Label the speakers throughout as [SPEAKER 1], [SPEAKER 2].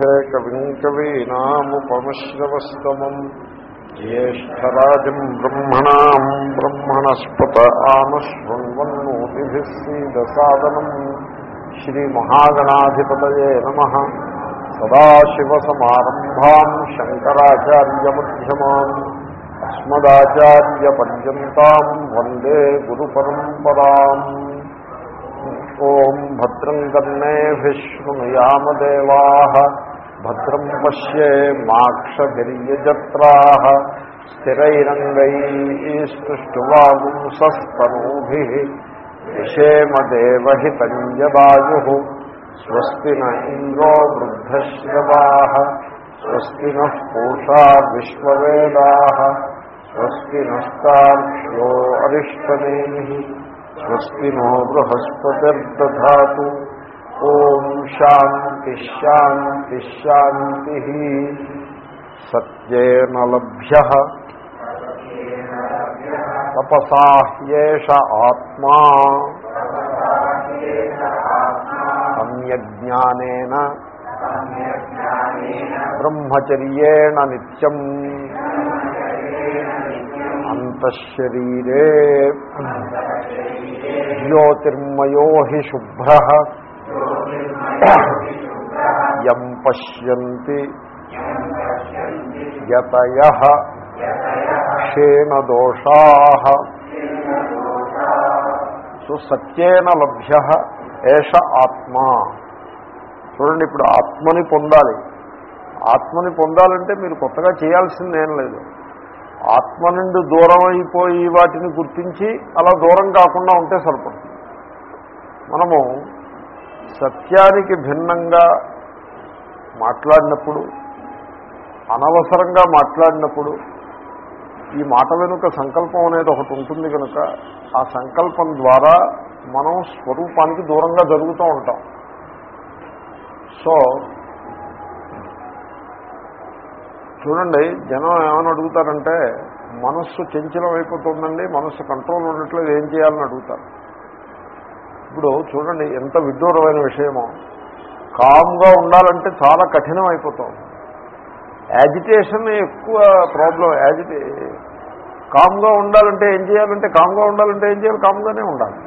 [SPEAKER 1] वन्दे कविम् कवीनामुपमश्रवस्तमम् ज्येष्ठराजम् ब्रह्मणाम् ब्रह्मणस्पत आमश्वन्वन्नोतिभिः सीदसादनम् श्रीमहागणाधिपतये नमः सदाशिवसमारम्भाम् शङ्कराचार्यमध्यमान् अस्मदाचार्यपर्यन्ताम् वन्दे गुरुपरम्पराम् ॐ भद्रम् कर्णेभिः शृणुयामदेवाः भद्रम् पश्ये माक्षगिर्यजत्राः स्थिरैरङ्गैस्तुष्टुवागुंसस्तनूभिः विषेमदेवहितञ्जदायुः स्वस्ति न इन्द्रो वृद्धश्रवाः स्वस्ति नः पूषा विश्ववेदाः स्वस्ति नस्तार्क्ष्यो अरिष्टनेमिः स्वस्ति नो बृहस्पतिर्दधातु ఓం శాంతి శాంతి శాంతి సత్యేన లభ్య తపసాహ్యేష ఆత్మా సమ్యజ్ఞానేన బ్రహ్మచర్యేణ నిత్యం అంతఃశరీరే జ్యోతిర్మయో హి శుభ్ర యం పశ్యంతి యతయ క్షేణదోషా సో సత్యేన లభ్య ఏష ఆత్మ చూడండి ఇప్పుడు ఆత్మని పొందాలి। ఆత్మని పొందాలంటే మీరు కొత్తగా చేయాల్సిందేం లేదు. ఆత్మ నుండి దూరం అయిపోయి వాటిని గుర్తించి అలా దూరం కాకుండా ఉంటే సరిపడుతుంది మనము సత్యానికి భిన్నంగా మాట్లాడినప్పుడు అనవసరంగా మాట్లాడినప్పుడు ఈ మాట వెనుక సంకల్పం అనేది ఒకటి ఉంటుంది కనుక ఆ సంకల్పం ద్వారా మనం స్వరూపానికి దూరంగా జరుగుతూ ఉంటాం. సో చూడండి జనం ఏమని అడుగుతారంటే మనస్సు చంచలం అయిపోతుందండి మనస్సు కంట్రోల్ ఉండట్లేదు ఏం చేయాలని అడుగుతారు. ఇప్పుడు చూడండి ఎంత విడ్డూరమైన విషయమో. కామ్గా ఉండాలంటే చాలా కఠినం అయిపోతాం. యాజిటేషన్ ఎక్కువ ప్రాబ్లం యాజిటే కామ్గా ఉండాలంటే ఏం చేయాలంటే కామ్గా ఉండాలంటే ఏం చేయాలి? కామ్గానే ఉండాలి.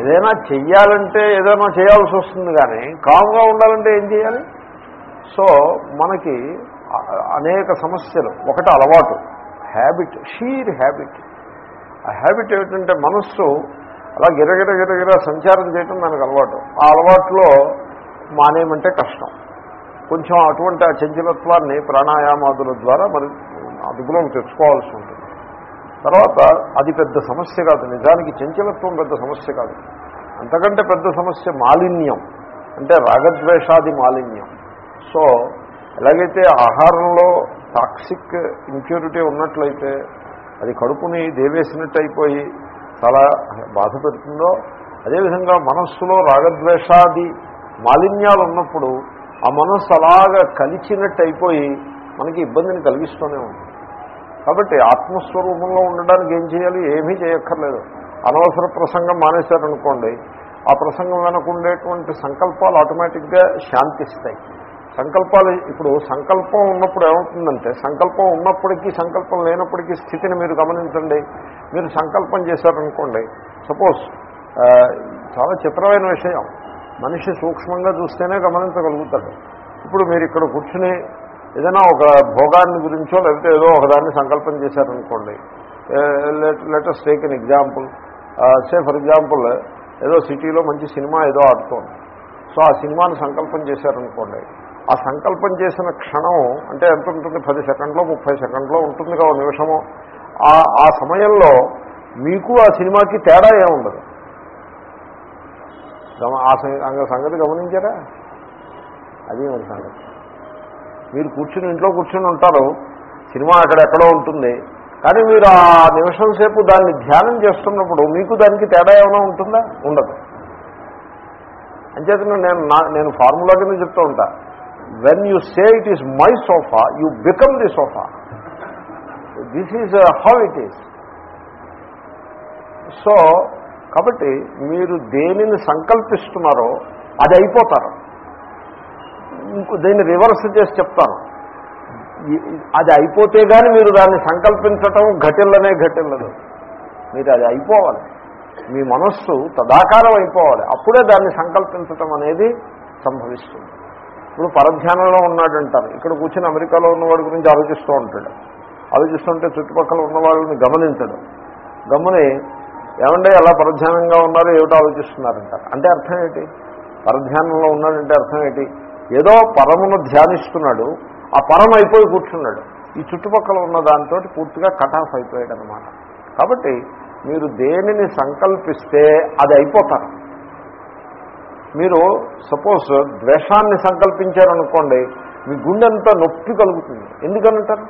[SPEAKER 1] ఏదైనా చెయ్యాలంటే ఏదైనా చేయాల్సి వస్తుంది కానీ కామ్గా ఉండాలంటే ఏం చేయాలి? సో మనకి అనేక సమస్యలు. ఒకటి అలవాటు. హ్యాబిట్ షీర్ హ్యాబిట్ ఆ హ్యాబిట్ ఏమిటంటే మనస్సు అలా గిరగిర గిరగిర సంచారం చేయటం దానికి అలవాటు. ఆ అలవాట్లో మానేయమంటే కష్టం. కొంచెం అటువంటి ఆ చంచలత్వాన్ని ప్రాణాయామాదుల ద్వారా మరి అదుపులోకి తెచ్చుకోవాల్సి ఉంటుంది. తర్వాత అది పెద్ద సమస్య కాదు. నిజానికి చంచలత్వం పెద్ద సమస్య కాదు. అంతకంటే పెద్ద సమస్య మాలిన్యం. అంటే రాగద్వేషాది మాలిన్యం. సో ఎలాగైతే ఆహారంలో టాక్సిక్ ఇంప్యూరిటీ ఉన్నట్లయితే అది కడుపుని దేవేసినట్టు అయిపోయి చాలా బాధ పెడుతుందో అదేవిధంగా మనస్సులో రాగద్వేషాది మాలిన్యాలు ఉన్నప్పుడు ఆ మనస్సు అలాగా కలిచినట్టు అయిపోయి మనకి ఇబ్బందిని కలిగిస్తూనే ఉంది కాబట్టి ఆత్మస్వరూపంలో ఉండడానికి ఏం చేయాలి? ఏమీ చేయక్కర్లేదు. అనవసర ప్రసంగం మానేశారనుకోండి ఆ ప్రసంగం వెనక ఉండేటువంటి సంకల్పాలు ఆటోమేటిక్గా శాంతిస్తాయి. సంకల్పాలు ఇప్పుడు సంకల్పం ఉన్నప్పుడు ఏమవుతుందంటే సంకల్పం ఉన్నప్పటికీ సంకల్పం లేనప్పటికీ స్థితిని మీరు గమనించండి. మీరు సంకల్పం చేశారనుకోండి సపోజ్ చాలా చిత్రమైన విషయం. మనిషి సూక్ష్మంగా చూస్తేనే గమనించగలుగుతాడు. ఇప్పుడు మీరు ఇక్కడ కూర్చుని ఏదైనా ఒక భోగాన్ని గురించో లేకపోతే ఏదో ఒకదాన్ని సంకల్పం చేశారనుకోండి let us take an example say for example ఏదో సిటీలో మంచి సినిమా ఏదో ఆడుతోంది. సో ఆ సినిమాని సంకల్పం చేశారనుకోండి. ఆ సంకల్పం చేసిన క్షణం అంటే ఎంత ఉంటుంది? పది సెకండ్లో ముప్పై సెకండ్లో ఉంటుంది కదా నిమిషము. ఆ సమయంలో మీకు ఆ సినిమాకి తేడా ఏముండదు. ఆ సంగతి గమనించారా? అది మరి సంగతి. మీరు కూర్చుని ఇంట్లో కూర్చుని ఉంటారు. సినిమా అక్కడెక్కడో ఉంటుంది. కానీ మీరు ఆ నిమిషం సేపు దాన్ని ధ్యానం చేస్తున్నప్పుడు మీకు దానికి తేడా ఏమైనా ఉంటుందా? ఉండదు. అంచేతను నేను నా నేను ఫార్ములా కింద చెప్తూ ఉంటా. When you say it is my sofa you become the sofa this is how it is so కాబట్టి మీరు దేనిని సంకల్పిస్తున్నారో అది అయిపోతారు. ఇంకో దీన్ని రివర్స్ చేసి చెప్తాను. అది అయిపోతే కానీ మీరు దాన్ని సంకల్పించటం ఘటిల్లనే ఘటిల్లదు. మీరు అది అయిపోవాలి. మీ మనస్సు తదాకారం అయిపోవాలి. అప్పుడే దాన్ని సంకల్పించటం అనేది సంభవిస్తుంది. ఇప్పుడు పరధ్యానంలో ఉన్నాడంటారు ఇక్కడ కూర్చొని అమెరికాలో ఉన్నవాడి గురించి ఆలోచిస్తూ ఉంటాడు. ఆలోచిస్తుంటే చుట్టుపక్కల ఉన్న వాళ్ళని గమనించడం. గమని ఏమంటే ఎలా పరధ్యానంగా ఉన్నారో ఏమిటో ఆలోచిస్తున్నారంటారు. అంటే అర్థం ఏంటి? పరధ్యానంలో ఉన్నాడంటే అర్థం ఏంటి? ఏదో పరమును ధ్యానిస్తున్నాడు ఆ పరం అయిపోయి కూర్చున్నాడు. ఈ చుట్టుపక్కల ఉన్న దాంతో పూర్తిగా కట్ ఆఫ్ అయిపోయాడు అనమాట కాబట్టి మీరు దేనిని సంకల్పిస్తే అది అయిపోతారు. మీరు సపోజ్ ద్వేషాన్ని సంకల్పించారనుకోండి మీ గుండెంతా నొప్పి కలుగుతుంది. ఎందుకనంటారు?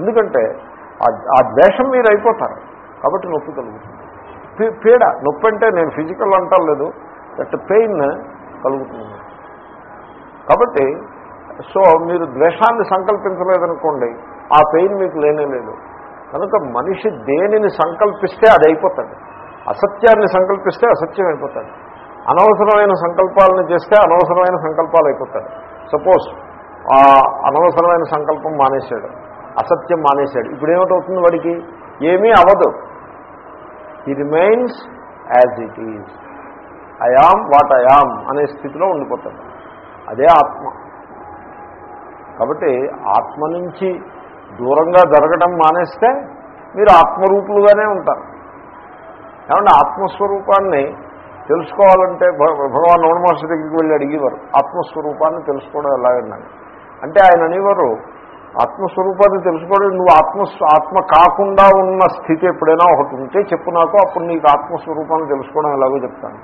[SPEAKER 1] ఎందుకంటే ఆ ద్వేషం మీరు అయిపోతారు. కాబట్టి నొప్పి కలుగుతుంది. పీ- పీడ నొప్పి అంటే నేను ఫిజికల్ అంటలేదు దట్ పెయిన్ కలుగుతుంది. కాబట్టి సో మీరు ద్వేషాన్ని సంకల్పించలేదనుకోండి ఆ పెయిన్ మీకు లేనే లేదు. కనుక మనిషి దేనిని సంకల్పిస్తే అది అయిపోతాడు. అసత్యాన్ని సంకల్పిస్తే అసత్యం అయిపోతాడు. అనవసరమైన సంకల్పాలను చేస్తే అనవసరమైన సంకల్పాలు అయిపోతాడు సపోజ్ ఆ అనవసరమైన సంకల్పం మానేశాడు అసత్యం మానేశాడు. ఇప్పుడు ఏమిటవుతుంది వాడికి? ఏమీ అవ్వదు he remains as it is I'm what I'm అనే స్థితిలో ఉండిపోతాడు. అదే ఆత్మ. కాబట్టి ఆత్మ నుంచి దూరంగా జరగడం మానేస్తే మీరు ఆత్మరూపులుగానే ఉంటారు. ఏమంటే ఆత్మస్వరూపాన్ని తెలుసుకోవాలంటే భ- భగవాన్ నవనమహర్షి దగ్గరికి వెళ్ళి అడిగేవారు. ఆత్మస్వరూపాన్ని తెలుసుకోవడం ఎలాగన్నాను అంటే ఆయన అనేవారు ఆత్మస్వరూపాన్ని తెలుసుకోవడం నువ్వు ఆత్మ ఆత్మ కాకుండా ఉన్న స్థితి ఎప్పుడైనా ఒకటి ఉంటే చెప్పు నాకు అప్పుడు నీకు ఆత్మస్వరూపాన్ని తెలుసుకోవడం ఎలాగో చెప్తాను.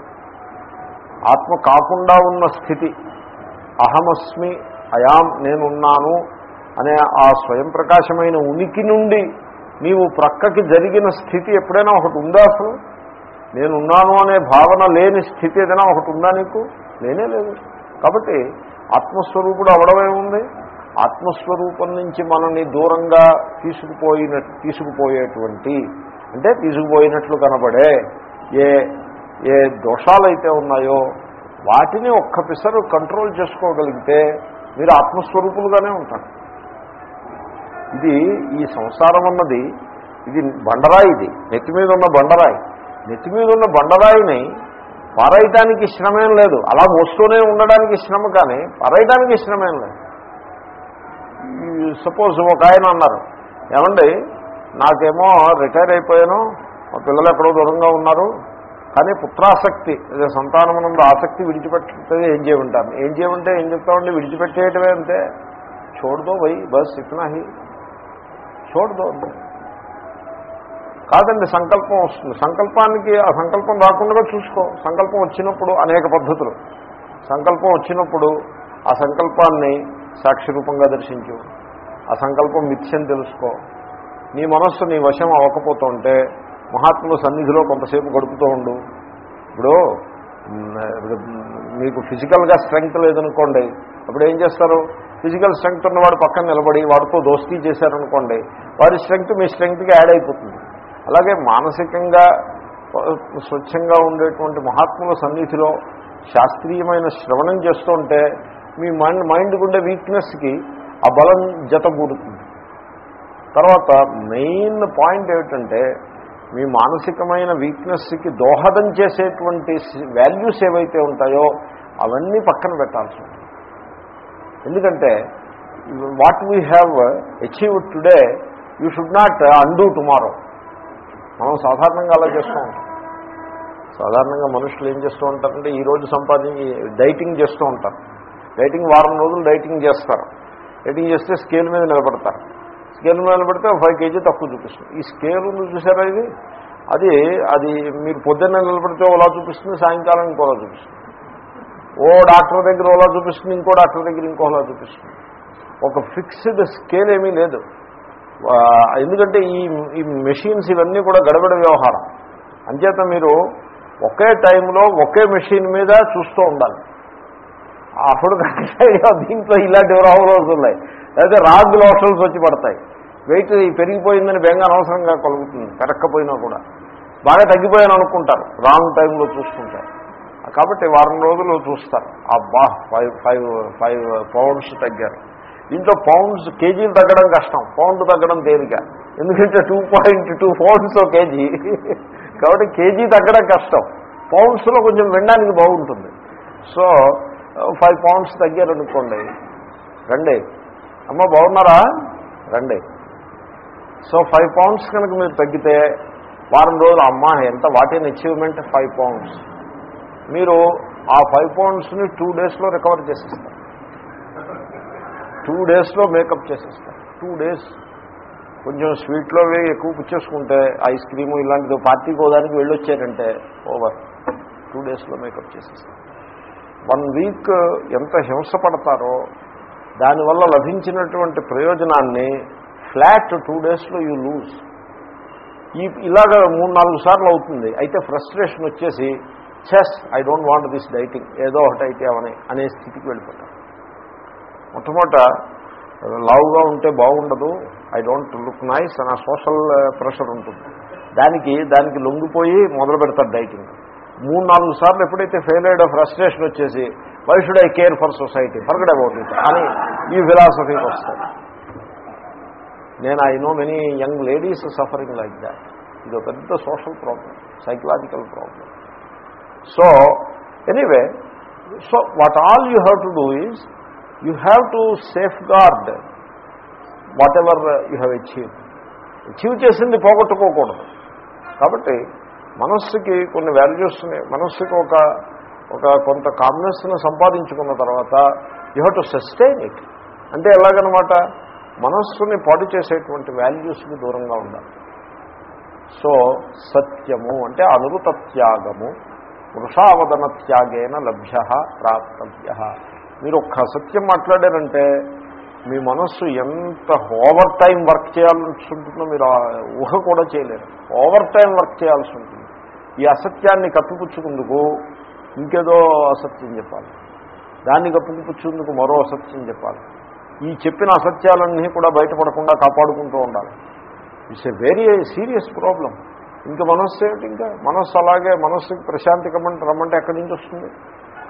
[SPEAKER 1] ఆత్మ కాకుండా ఉన్న స్థితి అహమస్మి అయాం నేనున్నాను అనే ఆ స్వయం ప్రకాశమైన ఉనికి నుండి నీవు ప్రక్కకి జరిగిన స్థితి ఎప్పుడైనా ఒకటి ఉందా అసలు? నేనున్నాను అనే భావన లేని స్థితి ఏదైనా ఒకటి ఉందా నీకు? లేనే లేదు. కాబట్టి ఆత్మస్వరూపుడు అవడమే ఉంది ఆత్మస్వరూపం నుంచి మనల్ని దూరంగా తీసుకుపోయిన తీసుకుపోయేటువంటి అంటే తీసుకుపోయినట్లు కనబడే ఏ ఏ దోషాలైతే ఉన్నాయో వాటిని ఒక్క పిసరు కంట్రోల్ చేసుకోగలిగితే మీరు ఆత్మస్వరూపులుగానే ఉంటారు. ఇది ఈ సంసారం అన్నది ఇది బండరాయి ఇది. నెత్తి మీద ఉన్న బండరాయి. నెత్తి మీద ఉన్న బండరాయిని పారేయటానికి శ్రమేం లేదు. అలా మోస్తూనే ఉండడానికి శ్రమ కానీ పారేయటానికి శ్రమేం లేదు. సపోజ్ ఒక ఆయన అన్నారు ఏమండి నాకేమో రిటైర్ అయిపోయాను మా పిల్లలు ఎక్కడో దూరంగా ఉన్నారు కానీ పుత్రాసక్తి అదే సంతానమునందు ఆసక్తి విడిచిపెట్టే ఏం చేయమంటాను ఏం చేయమంటే ఏం చెప్తామండి? విడిచిపెట్టేయటమే అంతే. చూడదో వై బస్ ఇతనా హీ. కాదండి సంకల్పం వస్తుంది. సంకల్పానికి ఆ సంకల్పం రాకుండా చూసుకో. సంకల్పం వచ్చినప్పుడు అనేక పద్ధతులు. సంకల్పం వచ్చినప్పుడు ఆ సంకల్పాన్ని సాక్షి రూపంగా దర్శించు. ఆ సంకల్పం మిథ్యని తెలుసుకో. నీ మనస్సు నీ వశం అవ్వకపోతుంటే మహాత్ముల సన్నిధిలో కొంతసేపు గడుపుతూ ఉండు. ఇప్పుడు మీకు ఫిజికల్గా స్ట్రెంగ్త్ లేదనుకోండి అప్పుడు ఏం చేస్తారు? ఫిజికల్ స్ట్రెంగ్త్ ఉన్నవాడు పక్కన నిలబడి వాడితో దోస్తీ చేశారనుకోండి వారి స్ట్రెంగ్త్ మీ స్ట్రెంగ్త్కి యాడ్ అయిపోతుంది. అలాగే మానసికంగా స్వచ్ఛంగా ఉండేటువంటి మహాత్ముల సన్నిధిలో శాస్త్రీయమైన శ్రవణం చేస్తుంటే మీ మైండ్ మైండ్కి ఉండే వీక్నెస్కి ఆ బలం జతగూడుతుంది తర్వాత మెయిన్ పాయింట్ ఏమిటంటే మీ మానసికమైన వీక్నెస్కి దోహదం చేసేటువంటి వాల్యూస్ ఏవైతే ఉంటాయో అవన్నీ పక్కన పెట్టాల్సి ఉంటుంది. ఎందుకంటే what we have achieved today you should not undo tomorrow. మనం సాధారణంగా అలా చేస్తూ ఉంటాం. సాధారణంగా మనుషులు ఏం చేస్తూ ఉంటారంటే ఈరోజు సంపాదించి డైటింగ్ చేస్తూ ఉంటారు. డైటింగ్ వారం రోజులు డైటింగ్ చేస్తారు. రేటింగ్ చేస్తే స్కేల్ మీద నిలబడతారు. స్కేల్ మీద నిలబడితే ఫైవ్ కేజీ తక్కువ చూపిస్తుంది. ఈ స్కేల్ ఉంది చూసారా ఇది? అది అది మీరు పొద్దున్న నిలబడితే ఓలా చూపిస్తుంది సాయంకాలం ఇంకోలా చూపిస్తుంది. ఓ డాక్టర్ దగ్గర ఓలా చూపిస్తుంది ఇంకో డాక్టర్ దగ్గర ఇంకోలా చూపిస్తుంది. ఒక ఫిక్స్డ్ స్కేల్ ఏమీ లేదు. ఎందుకంటే ఈ ఈ మెషిన్స్ ఇవన్నీ కూడా గడబడ వ్యవహారం. అంచేత మీరు ఒకే టైంలో ఒకే మెషిన్ మీద చూస్తూ ఉండాలి. అప్పుడు కరెక్ట్గా దీంట్లో ఇలాంటి రావులు ఉన్నాయి. లేకపోతే రాగ్ లోషన్స్ వచ్చి పడతాయి. వెయిట్ పెరిగిపోయిందని బెంగ అనవసరంగా కలుగుతుంది పెరక్కపోయినా కూడా. బాగా తగ్గిపోయాను అనుకుంటారు. రాంగ్ టైంలో చూసుకుంటారు. కాబట్టి వారం రోజులు చూస్తారు. అబ్బా ఫైవ్ ఫైవ్ ఫైవ్ పౌండ్స్ తగ్గారు. దీంట్లో పౌండ్స్ కేజీలు తగ్గడం కష్టం. పౌండ్ తగ్గడం తేలిక. ఎందుకంటే two point two pounds KG. కాబట్టి కేజీ తగ్గడం కష్టం. పౌండ్స్లో కొంచెం వినడానికి బాగుంటుంది. సో ఫైవ్ పౌండ్స్ తగ్గారనుకోండి రండి. అమ్మ బాగున్నారా? రండి. సో ఫైవ్ పౌండ్స్ కనుక మీరు తగ్గితే వారం రోజులు అమ్మ ఎంత వాటిని అచీవ్మెంట్ ఫైవ్ పౌండ్స్. మీరు ఆ ఫైవ్ పౌండ్స్ని టూ డేస్లో రికవర్ చేసేస్తారు. టూ డేస్లో మేకప్ చేసేస్తారు. టూ డేస్ కొంచెం స్వీట్లో ఎక్కువ పుచ్చేసుకుంటే ఐస్ క్రీము ఇలాంటిది పార్టీకి పోదానికి వెళ్ళొచ్చారంటే ఓవర్ టూ డేస్లో మేకప్ చేసేస్తారు. వన్ వీక్ ఎంత హింస పడతారో దానివల్ల లభించినటువంటి ప్రయోజనాన్ని ఫ్లాట్ టూ డేస్లో యూ లూజ్. ఈ ఇలాగ మూడు నాలుగు సార్లు అవుతుంది. అయితే ఫ్రస్ట్రేషన్ వచ్చేసి chess I don't want this dieting ఏదో ఒకటి అయితే అవని అనే స్థితికి వెళ్ళిపోతారు మొట్టమొదట లావుగా ఉంటే బాగుండదు ఐ డోంట్ లుక్ నైస్ అని సోషల్ ప్రెషర్ ఉంటుంది. దానికి దానికి లొంగిపోయి మొదలు పెడతారు డైటింగ్. మూడు నాలుగు సార్లు ఎప్పుడైతే ఫెయిల్ అయ్యే ఫ్రస్ట్రేషన్ వచ్చేసి why should I care for society forget about it అని ఈ ఫిలాసఫీకి వస్తాయి నేను I know many young ladies suffering like that ఇది పెద్ద social problem psychological problem so anyway so what all you have to do is you have to safeguard whatever you have achieve achieve చేసింది పోగొట్టుకోకూడదు. కాబట్టి మనస్సుకి కొన్ని values మనస్సుకి ఒక ఒక కొంత కామ్నెస్ను సంపాదించుకున్న తర్వాత you have to sustain it అంటే ఎలాగనమాట? మనస్సుని పాటు చేసేటువంటి వాల్యూస్కి దూరంగా ఉండాలి. సో సత్యము అంటే అనురుత త్యాగము వృషావదన త్యాగేన లభ్య ప్రాప్తవ్య. మీరు ఒక్క సత్యం మాట్లాడారంటే మీ మనస్సు ఎంత ఓవర్ టైం వర్క్ చేయాల్సి ఉంటుందో మీరు ఊహ కూడా చేయలేరు. ఓవర్ టైం వర్క్ చేయాల్సి ఉంటుంది. ఈ అసత్యాన్ని కప్పిపుచ్చుకుందుకు ఇంకేదో అసత్యం చెప్పాలి. దాన్ని కప్పిపుచ్చుకుందుకు మరో అసత్యం చెప్పాలి. ఈ చెప్పిన అసత్యాలన్నీ కూడా బయటపడకుండా కాపాడుకుంటూ ఉండాలి. It's a very serious problem ఇంకా మనస్సు ఏమిటి ఇంకా? మనస్సు అలాగే మనస్సుకి ప్రశాంతి కమ్మంటే రమ్మంటే ఎక్కడి నుంచి వస్తుంది?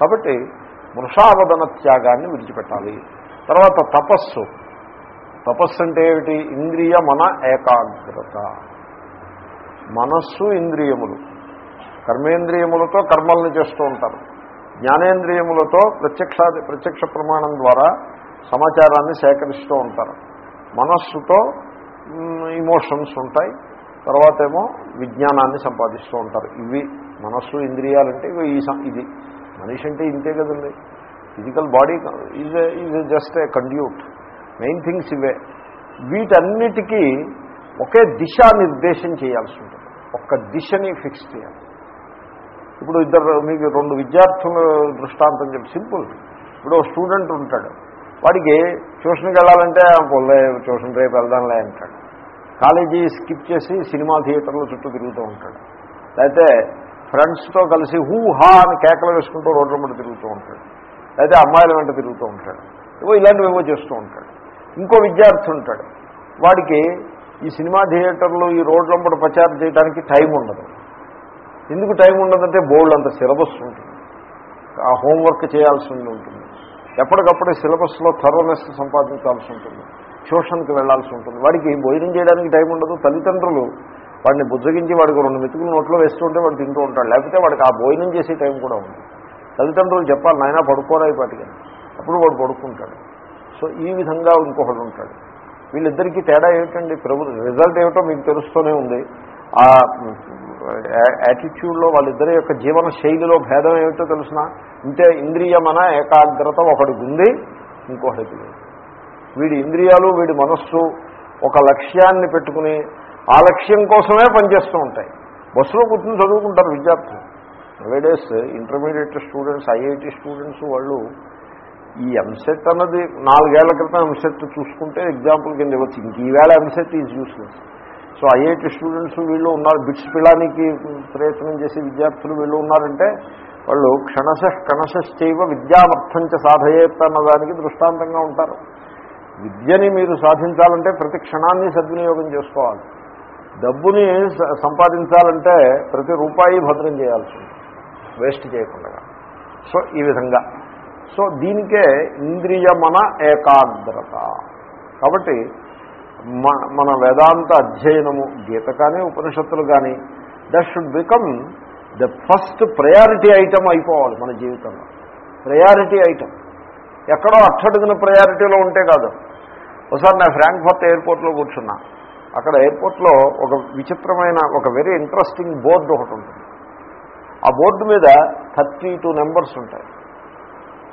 [SPEAKER 1] కాబట్టి వృషావదన త్యాగాన్ని విడిచిపెట్టాలి. తర్వాత తపస్సు. తపస్సు అంటే ఏమిటి? ఇంద్రియ మన ఏకాగ్రత. మనస్సు ఇంద్రియములు. కర్మేంద్రియములతో కర్మల్ని చేస్తూ ఉంటారు. జ్ఞానేంద్రియములతో ప్రత్యక్ష ప్రత్యక్ష ప్రమాణం ద్వారా సమాచారాన్ని సేకరిస్తూ ఉంటారు. మనస్సుతో ఇమోషన్స్ ఉంటాయి. తర్వాత ఏమో విజ్ఞానాన్ని సంపాదిస్తూ ఉంటారు. ఇవి మనస్సు ఇంద్రియాలంటే ఇవి ఈ ఇది. మనిషి అంటే ఇంతే కదండి. Physical body is is just a conduit main things ఇవే. వీటన్నిటికీ ఒకే దిశ నిర్దేశం చేయాల్సి ఉంటుంది. ఒక్క దిశని ఫిక్స్ చేయాలి. ఇప్పుడు ఇద్దరు మీకు రెండు విద్యార్థుల దృష్టాంతం చెప్పి సింపుల్. ఇప్పుడు స్టూడెంట్ ఉంటాడు. వాడికి ట్యూషన్కి వెళ్ళాలంటే పొల్లే ట్యూషన్ రేపు వెళ్దాంలే అంటాడు. కాలేజీ స్కిప్ చేసి సినిమా థియేటర్లో చుట్టూ తిరుగుతూ ఉంటాడు. లేకపోతే ఫ్రెండ్స్తో కలిసి హూ హా అని కేకలు వేసుకుంటూ రోడ్ల మీద తిరుగుతూ ఉంటాడు. లేకపోతే అమ్మాయిల వెంట తిరుగుతూ ఉంటాడు. ఏవో ఇలాంటివి ఏవో చేస్తూ ఉంటాడు. ఇంకో విద్యార్థి ఉంటాడు. వాడికి ఈ సినిమా థియేటర్లు ఈ రోడ్లంపడ ప్రచారం చేయడానికి టైం ఉండదు. ఎందుకు టైం ఉండదంటే బోర్డు అంత సిలబస్ ఉంటుంది. ఆ హోంవర్క్ చేయాల్సి ఉంటుంది. ఎప్పటికప్పుడే సిలబస్లో థర్వనెస్ సంపాదించాల్సి ఉంటుంది. ట్యూషన్కి వెళ్ళాల్సి ఉంటుంది. వాడికి భోజనం చేయడానికి టైం ఉండదు. తల్లిదండ్రులు వాడిని బుజ్జగించి వాడికి రెండు మెతుకులు నోట్లో వేస్తుంటే వాడు తింటూ ఉంటాడు. లేకపోతే వాడికి ఆ భోజనం చేసే టైం కూడా ఉంది తల్లిదండ్రులు చెప్పాలి నాయన పడుకోరా ఇప్పటికీ అప్పుడు వాడు పడుకుంటాడు. సో ఈ విధంగా ఇంకొకడు ఉంటాడు. వీళ్ళిద్దరికీ తేడా ఏమిటండి? ప్రభు రిజల్ట్ ఏమిటో మీకు తెలుస్తూనే ఉంది. ఆ యాటిట్యూడ్లో వాళ్ళిద్దరి యొక్క జీవన శైలిలో భేదం ఏమిటో తెలుసిన? ఇంతే ఇంద్రియమన ఏకాగ్రత ఒకడికి ఉంది ఇంకొకటికి లేదు. వీడి ఇంద్రియాలు వీడి మనస్సు ఒక లక్ష్యాన్ని పెట్టుకుని ఆ లక్ష్యం కోసమే పనిచేస్తూ ఉంటాయి. బస్సులో కూర్చుని చదువుకుంటారు విద్యార్థులు. Nowadays intermediate students IIT students వాళ్ళు ఈ ఎంసెట్ అన్నది నాలుగేళ్ళ క్రితం ఎంసెట్ చూసుకుంటే ఎగ్జాంపుల్ కింద ఇవ్వచ్చు. ఇంక ఈవేళ EAMCET is useless so IIT students వీళ్ళు ఉన్నారు. బిట్స్ పిలానికి ప్రయత్నం చేసే విద్యార్థులు వీళ్ళు ఉన్నారంటే వాళ్ళు క్షణశ కణశశ్చైవ విద్యామర్థంచ సాధయేత్ అన్నదానికి దృష్టాంతంగా ఉంటారు. విద్యని మీరు సాధించాలంటే ప్రతి క్షణాన్ని సద్వినియోగం చేసుకోవాలి. డబ్బుని సంపాదించాలంటే ప్రతి రూపాయి భద్రం చేయాల్సి వేస్ట్ చేయకుండా. సో ఈ విధంగా. సో దీనికే ఇంద్రియమన ఏకాగ్రత. కాబట్టి మన మన వేదాంత అధ్యయనము గీత కానీ ఉపనిషత్తులు కానీ that should become the first priority item అయిపోవాలి మన జీవితంలో. ప్రయారిటీ ఐటమ్ ఎక్కడో అట్టడుగున ప్రయారిటీలో ఉంటే కాదు. ఒకసారి నా ఫ్రాంక్ఫర్ట్ ఎయిర్పోర్ట్లో కూర్చున్నా. అక్కడ ఎయిర్పోర్ట్లో ఒక విచిత్రమైన ఒక వెరీ ఇంట్రెస్టింగ్ బోర్డు ఒకటి ఉంటుంది. ఆ బోర్డు మీద థర్టీ టూ నెంబర్స్ ఉంటాయి.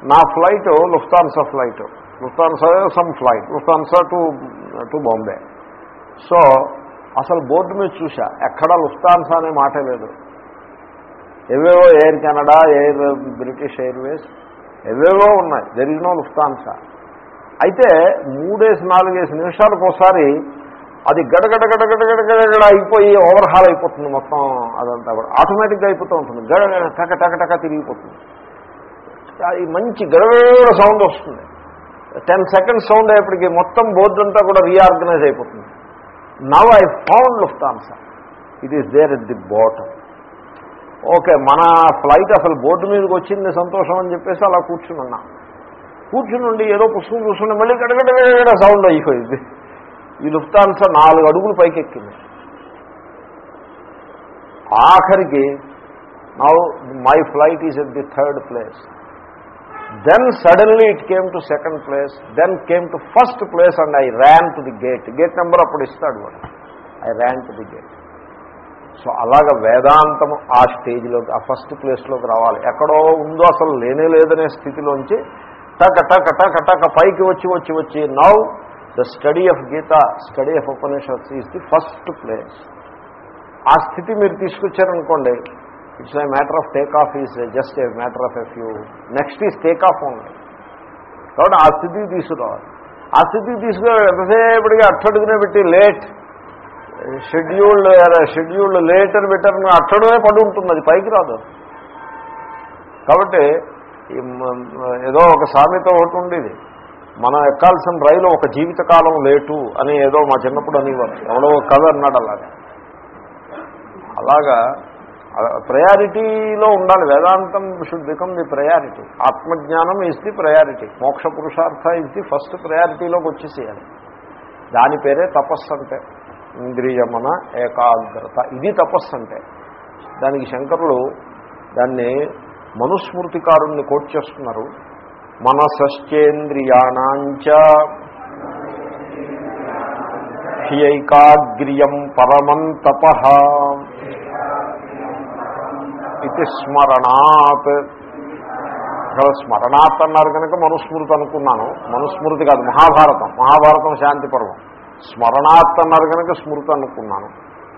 [SPEAKER 1] నా flight Lufthansa flight Lufthansa some flight Lufthansa to to Bombay so అసలు బోర్డు మీద చూసా ఎక్కడా లుఫ్తాన్సా అనే మాట లేదు. ఎవేవో Air Canada Air British Airways ఎవేవో ఉన్నాయి. దెర్ ఇస్ నో లుఫ్తాన్సా అయితే మూడేసి నాలుగేసి నిమిషాలకు ఒకసారి అది గడగడ గడగడ గడగడ అయిపోయి ఓవర్హాల్ అయిపోతుంది మొత్తం అదంతా కూడా. ఆటోమేటిక్గా అయిపోతూ ఉంటుంది. గడ టక టక టక తిరిగిపోతుంది. మంచి గడగడ సౌండ్ వస్తుంది. టెన్ సెకండ్స్ సౌండ్ అయ్యేప్పటికి మొత్తం బోర్డు అంతా కూడా రీఆర్గనైజ్ అయిపోతుంది. Now I found Lufthansa it is there at the bottom okay మన ఫ్లైట్ అసలు బోర్డు మీదకి వచ్చింది సంతోషం అని చెప్పేసి అలా కూర్చుని కూర్చుని ఉండి ఏదో పుస్తకం చూస్తుంటే మళ్ళీ గడగడ సౌండ్ అయిపోయింది. ఈ లుఫ్తాన్సా నాలుగు అడుగులు పైకి ఎక్కింది ఆఖరికి now my flight is at the third place then suddenly it came to second place then came to first place and I ran to the gate gate number అప్పుడు ఇస్తాడు వాడు. I ran to the gate so అలాగ వేదాంతము ఆ స్టేజ్లోకి ఆ first ప్లేస్లోకి రావాలి. ఎక్కడో ఉందో అసలు లేనే లేదనే స్థితిలోంచి టక టక టక టక పైకి వచ్చి వచ్చి వచ్చి. Now the study of Gita study of Upanishads is the first place ఆ స్థితి మీరు తీసుకొచ్చారనుకోండి it's a matter of take off is just a matter of a few next is take off ఉంది కాబట్టి ఆ స్థితికి తీసుకురావాలి. ఆ స్థితికి తీసుకురా ఎంతసేపటిగా అట్టడుగునే పెట్టి లేట్ షెడ్యూల్డ్ షెడ్యూల్డ్ లేట్ అని పెట్టారు అట్టడమే పడి ఉంటుంది. అది పైకి రాదు. కాబట్టి ఏదో ఒక సామెత ఒకటి ఉండేది. మనం ఎక్కాల్సిన రైలు ఒక జీవితకాలం లేటు అని ఏదో మా చిన్నప్పుడు అనేవారు. ఎవడో కథ అన్నాడు అలాగా. అలాగా ప్రయారిటీలో ఉండాలి. వేదాంతం షుడ్ బికమ్ ది ప్రయారిటీ ఆత్మజ్ఞానం ఈజ్ ది ప్రయారిటీ మోక్ష పురుషార్థ ఈజ్ ది ఫస్ట్ ప్రయారిటీలోకి వచ్చేసేయాలి. దాని పేరే తపస్సు అంటే. ఇంద్రియమన ఏకాగ్రత. ఇది తపస్సు అంటే. దానికి శంకరులు దాన్ని మనుస్మృతికారుణ్ణి కోట్ చేస్తున్నారు. మనసశ్చేంద్రియాణాంచ హ్యైకాగ్ర్యం పరమం తప. ఇది స్మరణాత్. ఇక్కడ స్మరణాత్ అన్నారు కనుక మనుస్మృతి అనుకున్నాను. మనుస్మృతి కాదు మహాభారతం. మహాభారతం శాంతి పర్వం. స్మరణాత్ అన్నారు కనుక స్మృతి అనుకున్నాను.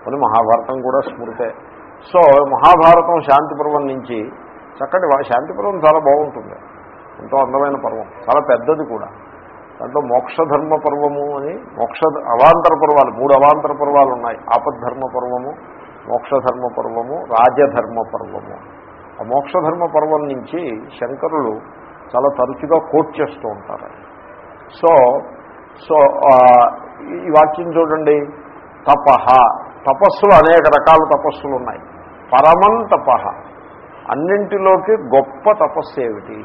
[SPEAKER 1] అని మహాభారతం కూడా స్మృతే. సో మహాభారతం శాంతి పర్వం నుంచి చక్కటి శాంతి పర్వం చాలా బాగుంటుంది. ఎంతో అందమైన పర్వం. చాలా పెద్దది కూడా. దాంట్లో మోక్షధర్మ పర్వము అని మోక్ష అవాంతర పర్వాలు మూడు అవాంతర పర్వాలు ఉన్నాయి. ఆపద్ధర్మ పర్వము మోక్షధర్మ పర్వము రాజధర్మ పర్వము ఆ మోక్షధర్మ పర్వం నుంచి శంకరులు చాలా తరచుగా కోట్ చేస్తూ ఉంటారు సో సో ఈ వాక్యం చూడండి తపహ తపస్సులు అనేక రకాల తపస్సులు ఉన్నాయి పరమం తపహ అన్నింటిలోకి గొప్ప తపస్సు ఏమిటి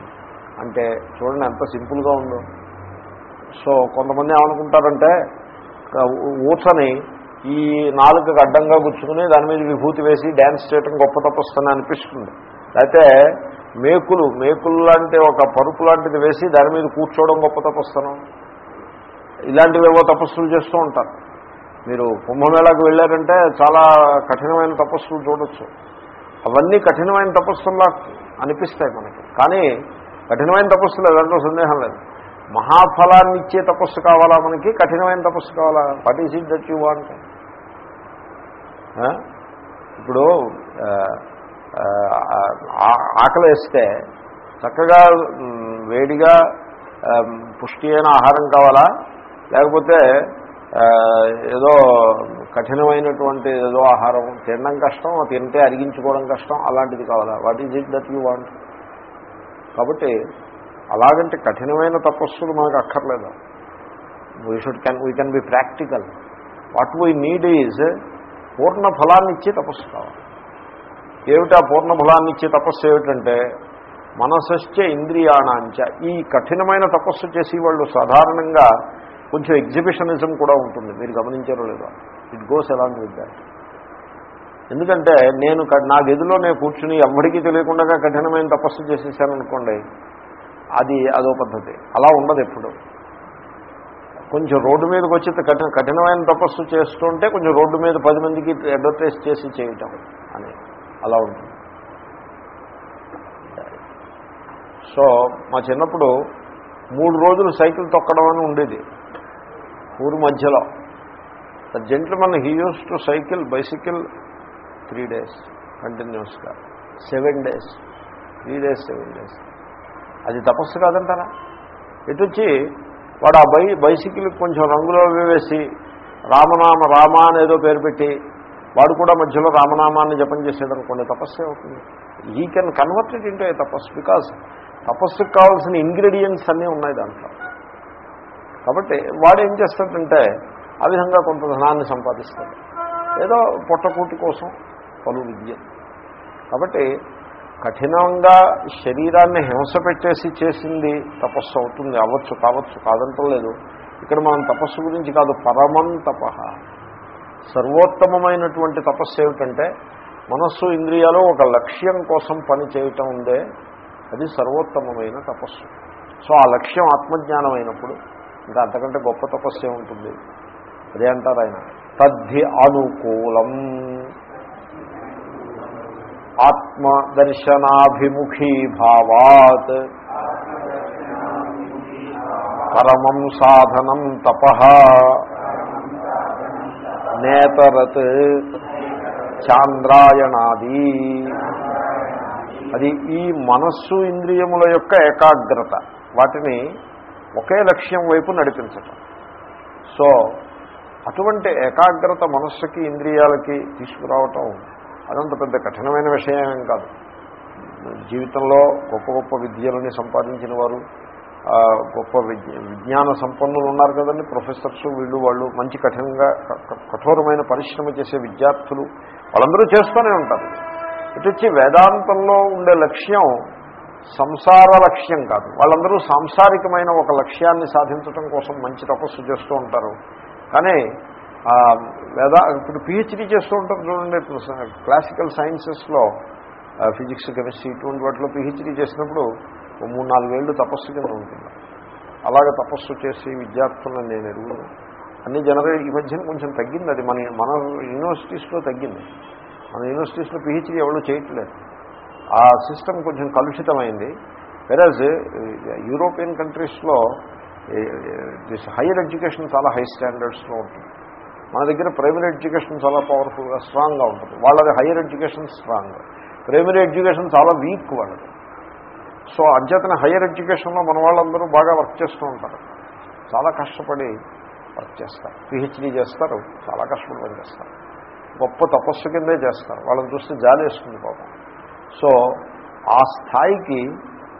[SPEAKER 1] అంటే చూడండి ఎంత సింపుల్గా ఉందో సో కొంతమంది ఏమనుకుంటారంటే ఊచని ఈ నాలుగు అడ్డంగా గుచ్చుకుని దాని మీద విభూతి వేసి డ్యాన్స్ చేయటం గొప్ప తపస్సు అనిపిస్తుంది. అయితే మేకులు మేకులు లాంటి ఒక పరుపు లాంటిది వేసి దాని మీద కూర్చోవడం గొప్ప తపస్సను. ఇలాంటివేవో తపస్సులు చేస్తూ ఉంటారు. మీరు కుంభమేళాకు వెళ్ళారంటే చాలా కఠినమైన తపస్సులు చూడొచ్చు. అవన్నీ కఠినమైన తపస్సుల్లా అనిపిస్తాయి మనకి. కానీ కఠినమైన తపస్సులు దాంట్లో సందేహం లేదు. మహాఫలాన్ని ఇచ్చే తపస్సు కావాలా మనకి? కఠినమైన తపస్సు కావాలా? What is it that you want ఇప్పుడు ఆకలి వేస్తే చక్కగా వేడిగా పుష్టి అయిన ఆహారం కావాలా? లేకపోతే ఏదో కఠినమైనటువంటి ఏదో ఆహారం తినడం కష్టం తింటే అరిగించుకోవడం కష్టం అలాంటిది కావాలా? What is it that you want కాబట్టి అలాగంటే కఠినమైన తపస్సులు మనకు అక్కర్లేదు? We should can we can be practical what we need is పూర్ణ ఫలాన్ని ఇచ్చే తపస్సు కావాలి. ఏమిటా పూర్ణ ఫలాన్ని ఇచ్చే తపస్సు ఏమిటంటే మనసశ్చ ఇంద్రియాణాంచ. ఈ కఠినమైన తపస్సు చేసి వాళ్ళు సాధారణంగా కొంచెం ఎగ్జిబిషనిజం కూడా ఉంటుంది. మీరు గమనించారో లేదో. ఇట్ గోస్ ఎలాంటి విత్ దాట్ ఎందుకంటే నేను నా గదిలో నేను కూర్చుని ఎవరికీ తెలియకుండా కఠినమైన తపస్సు చేసేసాను అనుకోండి అది అదో పద్ధతి. అలా ఉండదు ఎప్పుడు. కొంచెం రోడ్డు మీదకి వచ్చి కఠిన కఠినమైన తపస్సు చేస్తుంటే కొంచెం రోడ్డు మీద పది మందికి అడ్వర్టైజ్ చేసి చేయటం అని అలా ఉంటుంది. సో మా చిన్నప్పుడు మూడు రోజులు సైకిల్ తొక్కడం అని ఉండేది. ఊరు మధ్యలో. The gentleman he used to cycle bicycle three days కంటిన్యూస్గా. Seven days. Three days seven days. అది తపస్సు కాదంటారా? ఎటు వచ్చి వాడు ఆ బై బైసికిల్కి కొంచెం రంగులో వేసి రామనామ రామ అనేదో పేరు పెట్టి వాడు కూడా మధ్యలో రామనామాన్ని జపం చేసేది అనుకోండి తపస్సే అవుతుంది. ఈ can convert it into a తపస్సు బికాస్ తపస్సుకు కావాల్సిన ఇంగ్రీడియంట్స్ అన్నీ ఉన్నాయి దాంట్లో. కాబట్టి వాడు ఏం చేస్తాడంటే ఆ విధంగా కొంత ధనాన్ని సంపాదిస్తాడు. ఏదో పొట్టకూటి కోసం పలు విద్య కాబట్టి కఠినంగా శరీరాన్ని హింస పెట్టేసి చేసింది తపస్సు అవుతుంది. అవ్వచ్చు కావచ్చు కాదంటలేదు ఇక్కడ మనం తపస్సు గురించి కాదు పరమం తప సర్వోత్తమమైనటువంటి తపస్సు ఏమిటంటే మనస్సు ఇంద్రియాలు ఒక లక్ష్యం కోసం పని చేయటం ఉందే అది సర్వోత్తమమైన తపస్సు. సో ఆ లక్ష్యం ఆత్మజ్ఞానం అయినప్పుడు ఇంకా అంతకంటే గొప్ప తపస్సు ఏముంటుంది? అదే అంటారు ఆయన. తద్ధి అనుకూలం. ఆత్మదర్శనాభిముఖీ భావాత్ పరమం సాధనం తప. నేతరత్ చాంద్రాయణాది. అది ఈ మనస్సు ఇంద్రియముల యొక్క ఏకాగ్రత. వాటిని ఒకే లక్ష్యం వైపు నడిపించటం. సో అటువంటి ఏకాగ్రత మనస్సుకి ఇంద్రియాలకి తీసుకురావటం అదంత పెద్ద కఠినమైన విషయం కాదు. జీవితంలో గొప్ప గొప్ప విద్యలని సంపాదించిన వారు గొప్ప విజ్ఞాన సంపన్నులు ఉన్నారు కదండి ప్రొఫెసర్స్ వీళ్ళు వాళ్ళు మంచి కఠినంగా కఠోరమైన పరిశ్రమ చేసే విద్యార్థులు వాళ్ళందరూ చేస్తూనే ఉంటారు. ఇటు వచ్చి వేదాంతంలో ఉండే లక్ష్యం సంసార లక్ష్యం కాదు. వాళ్ళందరూ సాంసారికమైన ఒక లక్ష్యాన్ని సాధించడం కోసం మంచి తపస్సు చేస్తూ ఉంటారు. కానీ వేదా ఇప్పుడు పిహెచ్డీ చేస్తూ ఉంటారు చూడండి క్లాసికల్ సైన్సెస్లో ఫిజిక్స్ కెమిస్ట్రీ ఇటువంటి వాటిలో పిహెచ్డీ చేసినప్పుడు మూడు నాలుగేళ్ళు తపస్సు కింద ఉంటుంది. అలాగే తపస్సు చేసి విద్యార్థులను నేను ఎరుగును. అన్ని జనరే ఈ మధ్యన కొంచెం తగ్గింది. అది మన మన యూనివర్సిటీస్లో తగ్గింది. మన యూనివర్సిటీస్లో పిహెచ్డీ ఎవరు చేయట్లేదు. ఆ సిస్టమ్ కొంచెం కలుషితమైంది. వెరాజ్ యూరోపియన్ కంట్రీస్లో దిస్ హైయర్ ఎడ్యుకేషన్ చాలా హై స్టాండర్డ్స్లో ఉంటుంది. మన దగ్గర ప్రైమరీ ఎడ్యుకేషన్ చాలా పవర్ఫుల్గా స్ట్రాంగ్గా ఉంటుంది. వాళ్ళది higher education strong primary education చాలా వీక్ వాళ్ళది. సో అధ్యతన హైయర్ ఎడ్యుకేషన్లో మన వాళ్ళందరూ బాగా వర్క్ చేస్తూ ఉంటారు. చాలా కష్టపడి వర్క్ చేస్తారు. పిహెచ్డీ చేస్తారు. చాలా కష్టపడి వర్క్ చేస్తారు. గొప్ప తపస్సు కిందే చేస్తారు. వాళ్ళని చూస్తే జాలి వేస్తుంది పాపం. సో ఆ స్థాయికి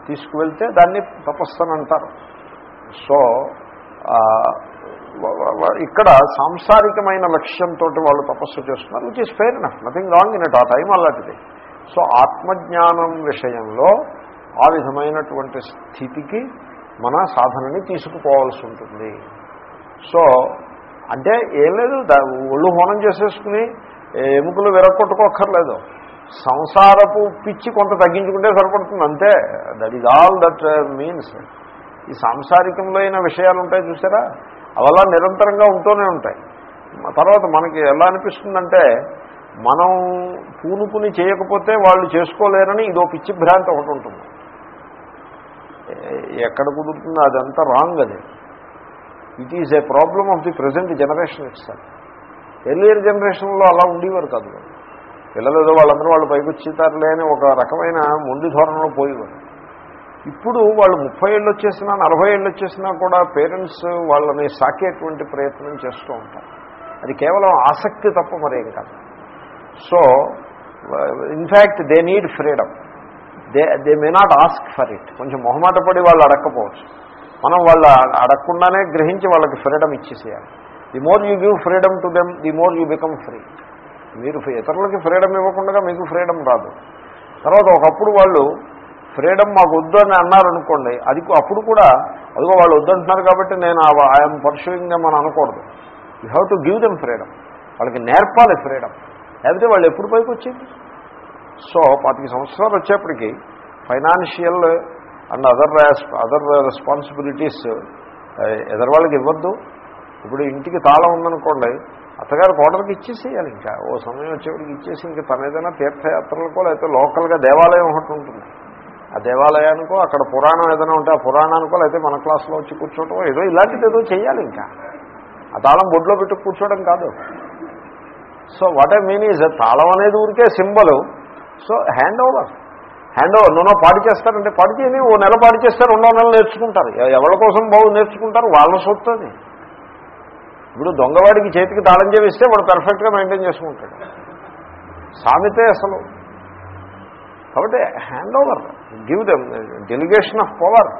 [SPEAKER 1] తీసుకువెళ్తే దాన్ని తపస్సు అని అంటారు. సో ఇక్కడ సాంసారికమైన లక్ష్యంతో వాళ్ళు తపస్సు చేస్తున్నారు which is fair enough nothing wrong in it ఆ టైం అలాంటిది. సో ఆత్మజ్ఞానం విషయంలో ఆ విధమైనటువంటి స్థితికి మన సాధనని తీసుకుపోవాల్సి ఉంటుంది. సో అంటే ఏం లేదు ఒళ్ళు హోనం చేసేసుకుని ఎముకలు విరగొట్టుకోక్కర్లేదు. సంసారపు పిచ్చి కొంత తగ్గించుకుంటే సరిపడుతుంది అంతే. That is all that means ఈ సాంసారికంలో అయిన విషయాలు ఉంటాయి చూసారా? అవలా నిరంతరంగా ఉంటూనే ఉంటాయి. తర్వాత మనకి ఎలా అనిపిస్తుందంటే మనం పూనుకుని చేయకపోతే వాళ్ళు చేసుకోలేరని ఇదో పిచ్చి భ్రాంతి ఒకటి ఉంటుంది. ఎక్కడ కుదురుతుందో అదంతా రాంగ్ అది. It is a problem of the present generation it's earlier జనరేషన్లో అలా ఉండేవారు కాదు. పిల్లలు ఏదో వాళ్ళందరూ వాళ్ళు పైకి వచ్చేతారులే అని ఒక రకమైన మొండి ధోరణిలో పోయేవారు. ఇప్పుడు వాళ్ళు ముప్పై ఏళ్ళు వచ్చేసినా నలభై ఏళ్ళు వచ్చేసినా కూడా పేరెంట్స్ వాళ్ళని సాకేటువంటి ప్రయత్నం చేస్తూ ఉంటారు. అది కేవలం ఆసక్తి తప్ప మరేం కాదు. So in fact they need freedom they they may not ask for it కొంచెం మొహమాట పడి వాళ్ళు అడగకపోవచ్చు మనం వాళ్ళు అడగకుండానే గ్రహించి వాళ్ళకి freedom ఇచ్చేసేయాలి. The more you give freedom to them the more you become free మీరు ఇతరులకి ఫ్రీడమ్ ఇవ్వకుండా మీకు ఫ్రీడమ్ రాదు. తర్వాత ఒకప్పుడు వాళ్ళు ఫ్రీడమ్ మాకు వద్దు అని అన్నారనుకోండి అది అప్పుడు కూడా అదిగో వాళ్ళు వద్దంటున్నారు కాబట్టి నేను ఐఎమ్ పర్సూయింగ్ దెమ్ అని అనకూడదు. You have to give them freedom వాళ్ళకి నేర్పాలి ఫ్రీడమ్ లేకపోతే వాళ్ళు ఎప్పుడు పైకి వచ్చింది సో పాతిక సంవత్సరాలు వచ్చేప్పటికి financial and other other responsibilities ఎదరవాళ్ళకి ఇవ్వద్దు. ఇప్పుడు ఇంటికి తాళం ఉందనుకోండి అత్తగారు కోటలకు ఇచ్చేసేయాలి ఇంకా. ఓ సమయం వచ్చేప్పటికి ఇచ్చేసి ఇంకా తన ఏదైనా తీర్థయాత్రలకో లేకపోతే లోకల్గా దేవాలయం ఒకటి ఉంటుంది. ఆ దేవాలయానికో అక్కడ పురాణం ఏదైనా ఉంటే ఆ పురాణానికో లేకపోతే మన క్లాస్లో వచ్చి కూర్చోవటం ఏదో ఇలాంటిది ఏదో చేయాలి ఇంకా. ఆ తాళం బొడ్లో పెట్టి కూర్చోవడం కాదు. So what I mean is తాళం అనేది ఊరికే symbol so hand over hand over నూనె పాడు చేస్తారంటే పాడు చేయని ఓ నెల పాడు చేస్తారు రెండో నెల నేర్చుకుంటారు. ఎవరి కోసం బాగు నేర్చుకుంటారు? వాళ్ళ సొత్తు అది ఇప్పుడు దొంగవాడికి చేతికి తాళం చేపిస్తే వాడు పర్ఫెక్ట్గా మెయింటైన్ చేసుకుంటాడు. సామెతే అసలు. కాబట్టి hand over give them delegation of power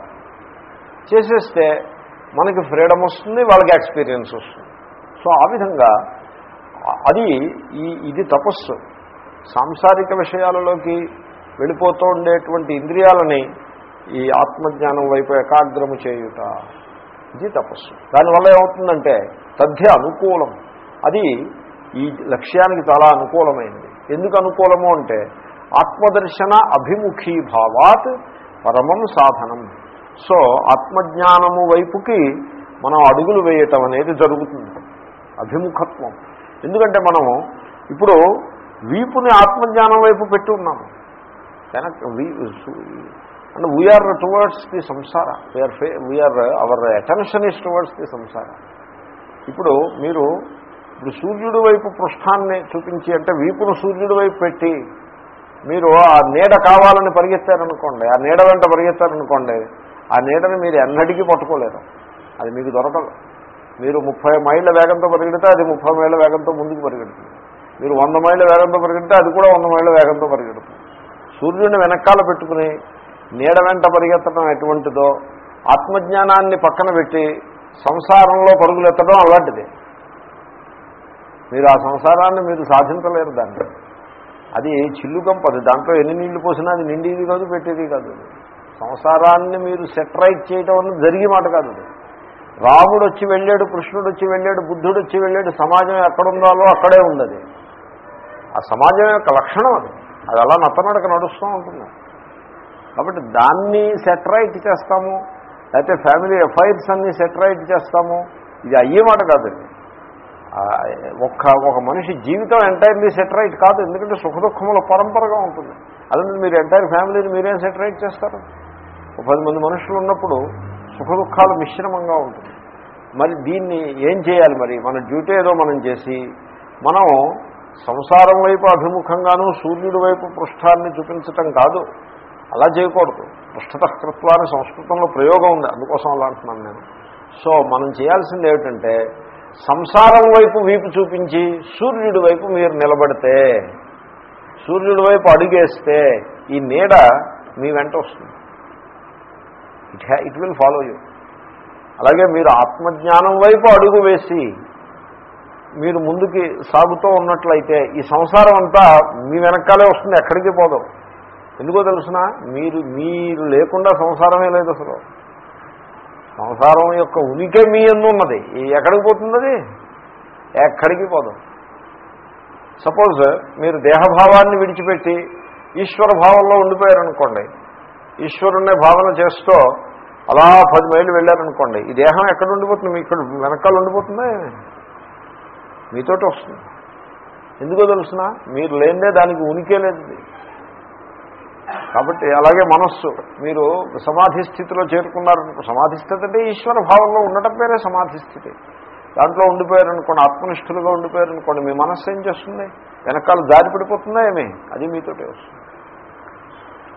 [SPEAKER 1] చేసేస్తే మనకి ఫ్రీడమ్ వస్తుంది వాళ్ళకి ఎక్స్పీరియన్స్ వస్తుంది. సో ఆ విధంగా అది ఈ ఇది తపస్సు. సాంసారిక విషయాలలోకి వెళ్ళిపోతూ ఉండేటువంటి ఇంద్రియాలని ఈ ఆత్మజ్ఞానం వైపు ఏకాగ్రము చేయుట ఇది తపస్సు. దానివల్ల ఏమవుతుందంటే తథ్య అనుకూలం. అది ఈ లక్ష్యానికి చాలా అనుకూలమైంది. ఎందుకు అనుకూలము అంటే ఆత్మదర్శన అభిముఖీ భావాత్ పరమం సాధనం. సో ఆత్మజ్ఞానము వైపుకి మనం అడుగులు వేయటం అనేది జరుగుతుంది. అభిముఖత్వం. ఎందుకంటే మనము ఇప్పుడు వీపుని ఆత్మజ్ఞానం వైపు పెట్టి ఉన్నాము వెనక్ and we are towards the సంసార వీఆర్ ఫే we are our attention is towards the సంసార ఇప్పుడు మీరు ఇప్పుడు సూర్యుడి వైపు పృష్ఠాన్ని చూపించి అంటే వీపును సూర్యుడి వైపు పెట్టి మీరు ఆ నీడ కావాలని పరిగెత్తారనుకోండి ఆ నీడ వెంట పరిగెత్తారనుకోండి ఆ నీడని మీరు ఎన్నటికీ పట్టుకోలేరు. అది మీకు దొరకదు. మీరు ముప్పై మైళ్ళ వేగంతో పరిగెడితే అది ముప్పై మైళ్ళ వేగంతో ముందుకు పరిగెడుతుంది. మీరు వంద మైళ్ళ వేగంతో పరిగెడితే అది కూడా వంద మైళ్ళ వేగంతో పరిగెడుతుంది. సూర్యుడిని వెనకాల పెట్టుకుని నీడ వెంట పరిగెత్తడం ఎటువంటిదో ఆత్మజ్ఞానాన్ని పక్కన పెట్టి సంసారంలో పరుగులెత్తడం అలాంటిది. మీరు ఆ సంసారాన్ని మీరు సాధించలేరు దాన్ని. అది చిల్లుకంపది దాంట్లో ఎన్ని నీళ్ళు పోసినా అది నిండేది కాదు పెట్టేది కాదు. సంసారాన్ని మీరు సెటరైట్ చేయడం అన్నది జరిగే మాట కాదు రాముడు వచ్చి వెళ్ళాడు కృష్ణుడు వచ్చి వెళ్ళాడు బుద్ధుడు వచ్చి వెళ్ళాడు సమాజం ఎక్కడుందాలో అక్కడే ఉంది ఆ సమాజం యొక్క లక్షణం అది. అది అలా నత్తనడక నడుస్తూ ఉంటుంది. కాబట్టి దాన్ని సెటరైట్ చేస్తాము లేకపోతే ఫ్యామిలీ అఫైర్స్ అన్ని సెటరైట్ చేస్తాము ఇది అయ్యే మాట కాదండి ఒక్క ఒక మనిషి జీవితం ఎంటైర్లీ సెటరైట్ కాదు ఎందుకంటే సుఖ దుఃఖముల పరంపరగా ఉంటుంది. అలాంటి మీరు ఎంటైర్ ఫ్యామిలీని మీరేం సెటరైట్ చేస్తారు. ఒక పది మంది మనుషులు ఉన్నప్పుడు సుఖ దుఃఖాలు మిశ్రమంగా ఉంటుంది. మరి దీన్ని ఏం చేయాలి మరి? మన డ్యూటీ ఏదో మనం చేసి మనం సంసారం వైపు అభిముఖంగాను సూర్యుడి వైపు పృష్ఠాన్ని చూపించటం కాదు. అలా చేయకూడదు. పృష్ఠతకృత్వాన్ని సంస్కృతంలో ప్రయోగం ఉంది. అందుకోసం అలా అంటున్నాను నేను. సో మనం చేయాల్సింది ఏమిటంటే సంసారం వైపు వీపు చూపించి సూర్యుడి వైపు మీరు నిలబడితే సూర్యుడి వైపు అడుగేస్తే ఈ నీడ మీ వెంట వస్తుంది. ఇట్ హ్యా ఇట్ విల్ ఫాలో యూ అలాగే మీరు ఆత్మజ్ఞానం వైపు అడుగు వేసి మీరు ముందుకి సాగుతూ ఉన్నట్లయితే ఈ సంసారం అంతా మీ వెనకాలే వస్తుంది ఎక్కడికి పోదాం. ఎందుకో తెలుసిన? మీరు మీరు లేకుండా సంసారమే లేదు అసలు. సంసారం యొక్క ఉనికి మీ ఎందు ఉన్నది ఎక్కడికి పోతుంది ఎక్కడికి పోదు. సపోజ్ మీరు దేహభావాన్ని విడిచిపెట్టి ఈశ్వర భావంలో ఉండిపోయారనుకోండి. ఈశ్వరుణ్ణి భావన చేస్తూ అలా పది మైళ్ళు వెళ్ళారనుకోండి. ఈ దేహం ఎక్కడ ఉండిపోతుంది? మీ ఇక్కడ వెనకాల ఉండిపోతుందా మీతోటి వస్తుంది. ఎందుకో తెలుసిన? మీరు లేనిదే దానికి ఉనికే లేదు కాబట్టి అలాగే మనస్సు. మీరు సమాధి స్థితిలో చేరుకున్నారనుకో సమాధి స్థితి అంటే ఈశ్వర భావంలో ఉండటం పేరే సమాధి స్థితి. దాంట్లో ఉండిపోయారనుకోండి ఆత్మనిష్ఠులుగా ఉండిపోయారనుకోండి మీ మనస్సు ఏం చేస్తుంది? వెనకాల దారి పడిపోతుందా ఏమి? అది మీతోటే వస్తుంది.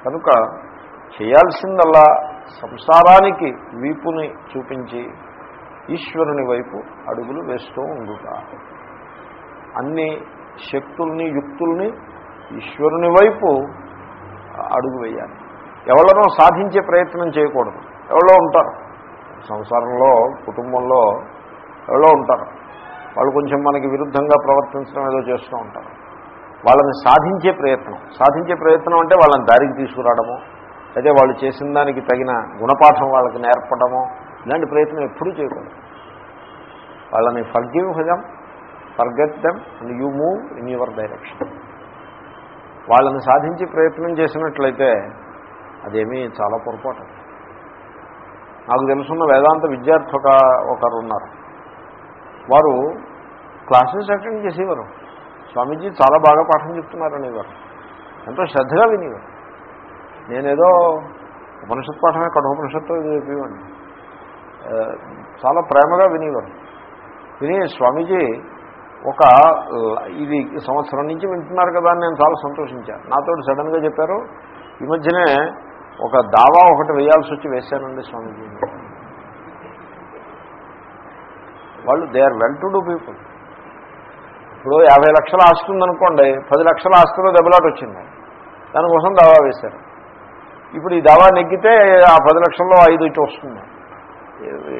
[SPEAKER 1] కనుక చేయాల్సిందల్లా సంసారానికి వీపుని చూపించి ఈశ్వరుని వైపు అడుగులు వేస్తూ ఉండుట. అన్ని శక్తుల్ని యుక్తుల్ని ఈశ్వరుని వైపు అడుగు వేయాలి. ఎవరినో సాధించే ప్రయత్నం చేయకూడదు. ఎవరో ఉంటారు. సంసారంలో కుటుంబంలో ఎవరో ఉంటారు. వాళ్ళు కొంచెం మనకి విరుద్ధంగా ప్రవర్తించడం ఏదో చేస్తూ ఉంటారు. వాళ్ళని సాధించే ప్రయత్నం. సాధించే ప్రయత్నం అంటే వాళ్ళని దారికి తీసుకురావడము అయితే వాళ్ళు చేసిన దానికి తగిన గుణపాఠం వాళ్ళకి నేర్పడము ఇలాంటి ప్రయత్నం ఎప్పుడూ చేయకూడదు. వాళ్ళని forgive them forget them and you move in your direction వాళ్ళని సాధించి ప్రయత్నం చేసినట్లయితే అదేమీ చాలా పొరపాటు. నాకు తెలుసున్న వేదాంత విద్యార్థి ఒక ఒకరు ఉన్నారు వారు క్లాసెస్ అటెండ్ చేసేవారు. స్వామీజీ చాలా బాగా పాఠం చెప్తున్నారనేవారు ఎంతో శ్రద్ధగా వినేవారు. నేనేదో ఉపనిషత్ పాఠమే కఠోపనిషత్తు చెప్పేవాడిని. చాలా ప్రేమగా వినేవారు. విని స్వామీజీ ఒక ల- ఇది సంవత్సరం నుంచి వింటున్నారు కదా అని నేను చాలా సంతోషించాను నాతో సడన్గా చెప్పారు ఈ మధ్యనే ఒక దావా ఒకటి వేయాల్సి వచ్చి వేశానండి స్వామీజీ. వాళ్ళు they are well to do people ఇప్పుడు యాభై లక్షల ఆస్తి ఉందనుకోండి పది లక్షల ఆస్తిలో దెబ్బలాట వచ్చింది. దానికోసం దావా వేశారు. ఇప్పుడు ఈ దావా నెగ్గితే ఆ పది లక్షల్లో ఐదు ఇటు వస్తుంది.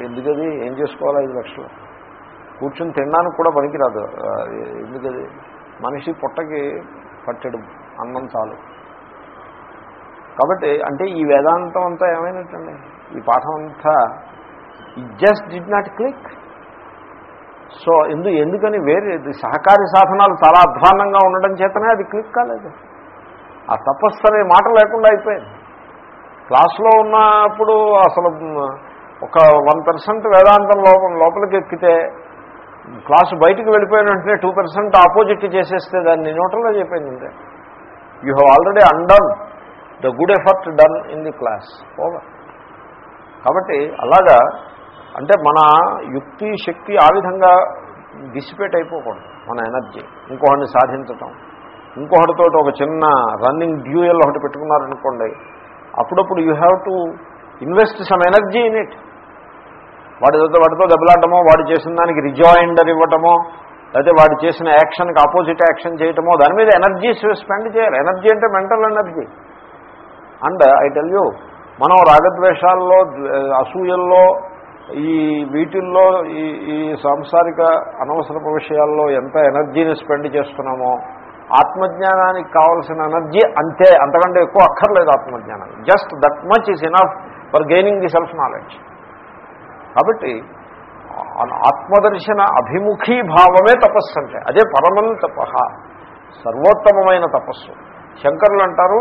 [SPEAKER 1] ఎందుకది? ఏం చేసుకోవాలి ఐదు లక్షలు? కూర్చుని తినడానికి కూడా పనికిరాదు. ఎందుకది మనిషి పుట్టకి పట్టడం. అన్నం చాలు. కాబట్టి అంటే ఈ వేదాంతం అంతా ఏమైనట్టండి? ఈ పాఠం అంతా just did not click so ఎందు ఎందుకని వేరే సహకారి సాధనాలు చాలా అధ్వాన్నంగా ఉండడం చేతనే అది క్లిక్ కాలేదు. ఆ తపస్సు అనే మాట లేకుండా అయిపోయింది. క్లాస్లో ఉన్నప్పుడు అసలు ఒక వన్ పర్సెంట్ వేదాంతం లోపల లోపలికి ఎక్కితే క్లాసు బయటికి వెళ్ళిపోయిన వెంటనే టూ పర్సెంట్ ఆపోజిట్ చేసేస్తే దాన్ని నోటల్లో చెప్పింది అంతే. You have already undone the good effort done in the class over కాబట్టి అలాగా అంటే మన యుక్తి శక్తి ఆ విధంగా డిసిపేట్ అయిపోకూడదు మన ఎనర్జీ ఇంకొకటిని సాధించటం. ఇంకొకటితో ఒక చిన్న రన్నింగ్ డ్యూయల్ ఒకటి పెట్టుకున్నారనుకోండి అప్పుడప్పుడు you have to invest some energy in it వాడితో వాడితో దెబ్బలాడటమో వాడు చేసిన దానికి రిజాయిండర్ ఇవ్వటమో లేకపోతే వాడు చేసిన యాక్షన్కి ఆపోజిట్ యాక్షన్ చేయటమో దాని మీద ఎనర్జీ స్పెండ్ చేయాలి. ఎనర్జీ అంటే mental energy and I tell you మనం రాగద్వేషాల్లో అసూయల్లో ఈ వీటిల్లో ఈ ఈ సాంసారిక అనవసరపు విషయాల్లో ఎంత ఎనర్జీని స్పెండ్ చేస్తున్నామో ఆత్మజ్ఞానానికి కావాల్సిన ఎనర్జీ అంతే. అంతకంటే ఎక్కువ అక్కర్లేదు ఆత్మజ్ఞానం just that much is enough for gaining the self knowledge కాబట్టి ఆత్మదర్శన అభిముఖీ భావమే తపస్సు అంటే అదే పరమం తప సర్వోత్తమమైన తపస్సు. శంకరులు అంటారు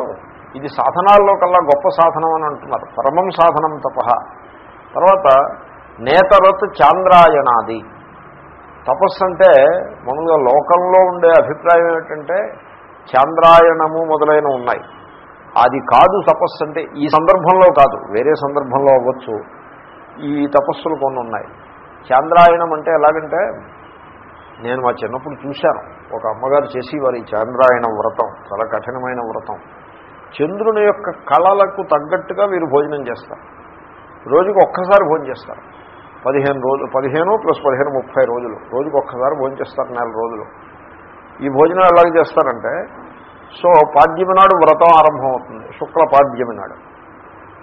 [SPEAKER 1] ఇది సాధనాల్లో కల్లా గొప్ప సాధనం అని అంటున్నారు పరమం సాధనం తప. తర్వాత నేతరత్ చాంద్రాయణాది. తపస్సు అంటే మామూలుగా లోకంలో ఉండే అభిప్రాయం ఏమిటంటే చాంద్రాయణము మొదలైన ఉన్నాయి. అది కాదు తపస్సు అంటే ఈ సందర్భంలో కాదు వేరే సందర్భంలో అవ్వచ్చు. ఈ తపస్సులు కొన్ని ఉన్నాయి. చాంద్రాయణం అంటే ఎలాగంటే నేను మా చిన్నప్పుడు చూశాను. ఒక అమ్మగారు చేసేవారు ఈ చాంద్రాయణ వ్రతం. చాలా కఠినమైన వ్రతం. చంద్రుని యొక్క కళలకు తగ్గట్టుగా వీరు భోజనం చేస్తారు. రోజుకి ఒక్కసారి భోజనం చేస్తారు. పదిహేను రోజులు పదిహేను ప్లస్ పదిహేను ముప్పై రోజులు. రోజుకి ఒక్కసారి భోజనం చేస్తారు నెల రోజులు. ఈ భోజనం ఎలాగ చేస్తారంటే సో పాడ్యమి నాడు వ్రతం ఆరంభం అవుతుంది శుక్ల పాడ్యమి నాడు.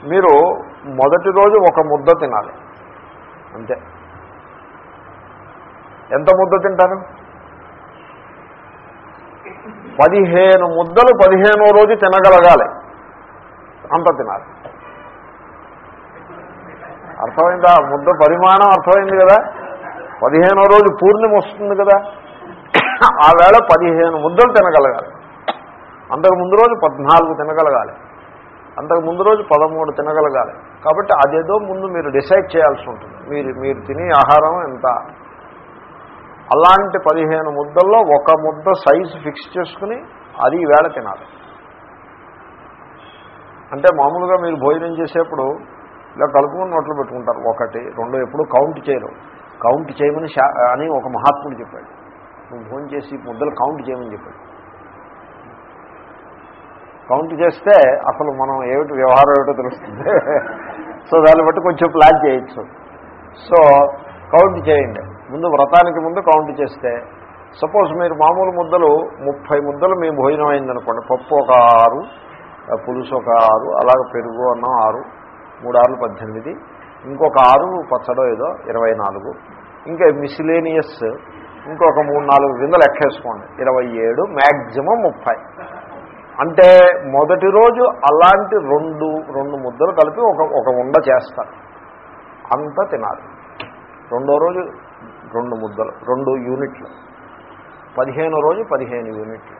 [SPEAKER 1] మీరు మొదటి రోజు ఒక ముద్ద తినాలి. అంతే. ఎంత ముద్ద తింటారు? పదిహేను ముద్దలు పదిహేనో రోజు తినగలగాలి. అంత తినాలి. అర్థమైందా? ముద్ద పరిమాణం అర్థమైంది కదా? పదిహేనో రోజు పూర్ణిమ వస్తుంది కదా? ఆ వేళ పదిహేను ముద్దలు తినగలగాలి. అంతకు ముందు రోజు పద్నాలుగు తినగలగాలి. అంతకు ముందు రోజు పదమూడు తినగలగాలి. కాబట్టి అదేదో ముందు మీరు డిసైడ్ చేయాల్సి ఉంటుంది. మీరు మీరు తినే ఆహారం ఎంత? అలాంటి పదిహేను ముద్దల్లో ఒక ముద్ద సైజు ఫిక్స్ చేసుకుని అది ఈవేళ తినాలి. అంటే మామూలుగా మీరు భోజనం చేసేప్పుడు ఇలా కలుపుకుని నోట్లు పెట్టుకుంటారు. ఒకటి రెండు ఎప్పుడు కౌంట్ చేయరు. కౌంట్ చేయమని అని ఒక మహాత్ముడు చెప్పాడు. నువ్వు భోజనం చేసి ముద్దలు కౌంట్ చేయమని చెప్పాడు. కౌంట్ చేస్తే అసలు మనం ఏమిటి వ్యవహారం ఏమిటో తెలుస్తుంది. సో దాన్ని బట్టి కొంచెం ప్లాన్ చేయొచ్చు. సో కౌంట్ చేయండి. ముందు వ్రతానికి ముందు కౌంట్ చేస్తే సపోజ్ మీరు మామూలు ముద్దలు ముప్పై ముద్దలు మీ భోజనం అయిందనుకోండి. పప్పు ఒక ఆరు పులుసు ఒక ఆరు అలాగే పెరుగు అన్నం ఆరు మూడు ఆరులు పద్దెనిమిది ఇంకొక ఆరు పచ్చడో ఏదో ఇరవై నాలుగు ఇంకా మిసిలేనియస్ ఇంకొక మూడు నాలుగు విందలు ఎక్కేసుకోండి ఇరవై ఏడు మ్యాక్సిమం ముప్పై. అంటే మొదటి రోజు అలాంటి రెండు రెండు ముద్దలు కలిపి ఒక ఒక ఉండ చేస్తారు. అంత తినాలి. రెండో రోజు రెండు ముద్దలు రెండు యూనిట్లు. పదిహేను రోజు పదిహేను యూనిట్లు.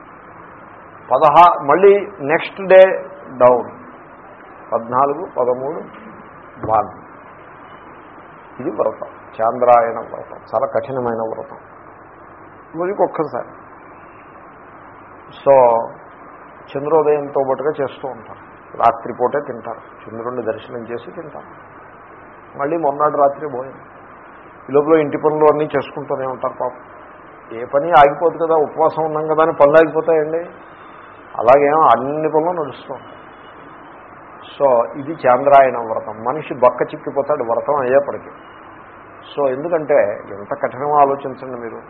[SPEAKER 1] పదహా మళ్ళీ నెక్స్ట్ డే డౌన్. పద్నాలుగు పదమూడు వన్. ఇది వ్రతం. చాంద్రాయణ వ్రతం. చాలా కఠినమైన వ్రతం. ఇది ఒక్కసారి సో చంద్రోదయంతో పాటుగా చేస్తూ ఉంటారు. రాత్రిపూటే తింటారు. చంద్రుణ్ణి దర్శనం చేసి తింటారు. మళ్ళీ మొన్నటి రాత్రి పోయింది ఈ లోపల ఇంటి పనులు అన్నీ చేసుకుంటూనే ఉంటారు పాపం. ఏ పని ఆగిపోదు కదా ఉపవాసం ఉన్నాం కదా అని పనులు ఆగిపోతాయండి. అలాగేమో అన్ని పనులు నడుస్తూ సో ఇది చాంద్రాయణ వ్రతం. మనిషి బక్క చిక్కిపోతాడు వ్రతం అయ్యేప్పటికీ. సో ఎందుకంటే ఎంత కఠినమో ఆలోచించండి మీరు.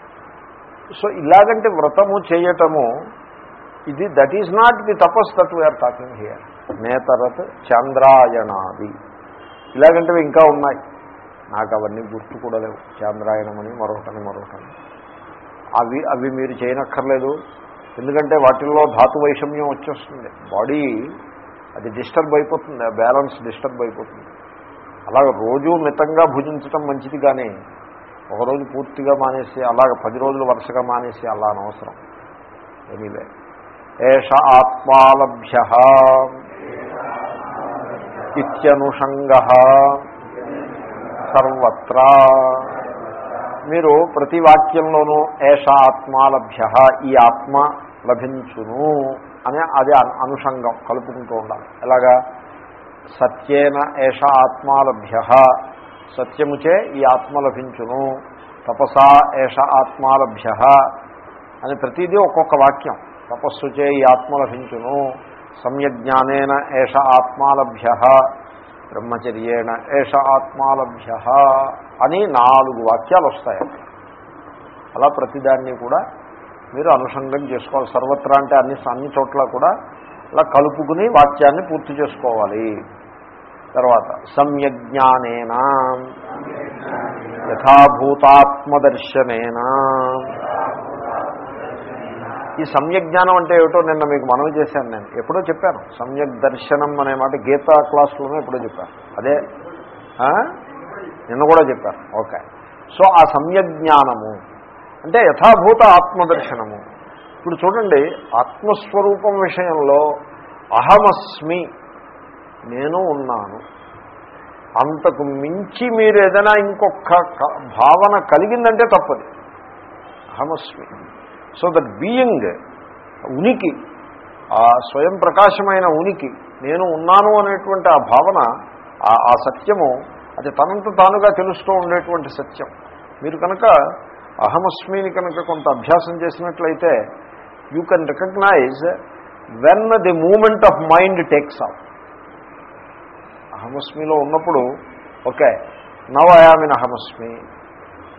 [SPEAKER 1] సో ఇలాగంటే వ్రతము చేయటము ఇది that is not the Tapas that we are talking here నేతరత్ చాంద్రాయణాది. ఇలాగంటే ఇంకా ఉన్నాయి. నాకు అవన్నీ గుర్తు కూడా లేవు. చాంద్రాయణమని మరొకటని మరొకటని అవి అవి మీరు చేయనక్కర్లేదు. ఎందుకంటే వాటిల్లో ధాతు వైషమ్యం వచ్చేస్తుంది. బాడీ అది డిస్టర్బ్ అయిపోతుంది ఆ బ్యాలెన్స్ డిస్టర్బ్ అయిపోతుంది. అలాగ రోజు మితంగా భుజించటం మంచిది కానీ ఒకరోజు పూర్తిగా మానేసి అలాగ పది రోజులు వరుసగా మానేసి అలా అనవసరం. ఎనీవే ఏష ఆత్మాలభ్య ఇత్యనుషంగ సర్వత్రా. మీరు ప్రతి వాక్యంలోనూ ఏష ఆత్మాలభ్య ఈ ఆత్మ లభించును అని అది అను- అనుషంగం కలుపుకుంటూ ఉండాలి. ఎలాగా? సత్యేన ఏష ఆత్మాలభ్య సత్యముచే ఈ ఆత్మ లభించును. తపసా ఏష ఆత్మాలభ్య అని ప్రతిదీ ఒక్కొక్క వాక్యం. తపస్సుచే ఈ ఆత్మ లభించును సమ్యజ్ఞానేన ఏష ఆత్మాలభ్య బ్రహ్మచర్యేణ ఏష ఆత్మాలభ్య అని నాలుగు వాక్యాలు వస్తాయి. అలా ప్రతిదాన్ని కూడా మీరు అనుషంగం చేసుకోవాలి. సర్వత్రా అంటే అన్ని అన్ని చోట్ల కూడా అలా కలుపుకుని వాక్యాన్ని పూర్తి చేసుకోవాలి. తర్వాత సమ్యజ్ఞానేన. యథాభూతాత్మదర్శనేన. ఈ సమ్యజ్ఞానం అంటే ఏమిటో నిన్న మీకు మనవి చేశాను నేను. ఎప్పుడో చెప్పాను. సమ్యక్ దర్శనం అనే మాట గీతా క్లాసులోనే ఎప్పుడో చెప్పాను. అదే? నిన్న కూడా చెప్పాను. ఓకే. సో ఆ సమ్యజ్ఞానము అంటే యథాభూత ఆత్మదర్శనము. ఇప్పుడు చూడండి ఆత్మస్వరూపం విషయంలో అహమస్మి నేను ఉన్నాను. అంతకు మించి మీరు ఏదైనా ఇంకొక భావన కలిగిందంటే తప్పది. అహమస్మి. సో దట్ బీయింగ్ ఉనికి ఆ స్వయం ప్రకాశమైన ఉనికి నేను ఉన్నాను అనేటువంటి ఆ భావన ఆ- సత్యము అది తనంత తానుగా తెలుస్తూ ఉండేటువంటి సత్యం. మీరు కనుక అహమస్మిని కనుక కొంత అభ్యాసం చేసినట్లయితే you can recognise when the moment of mind takes off అహమస్మిలో ఉన్నప్పుడు ఓకే నవ్ ఐఆమ్ అహమస్మి.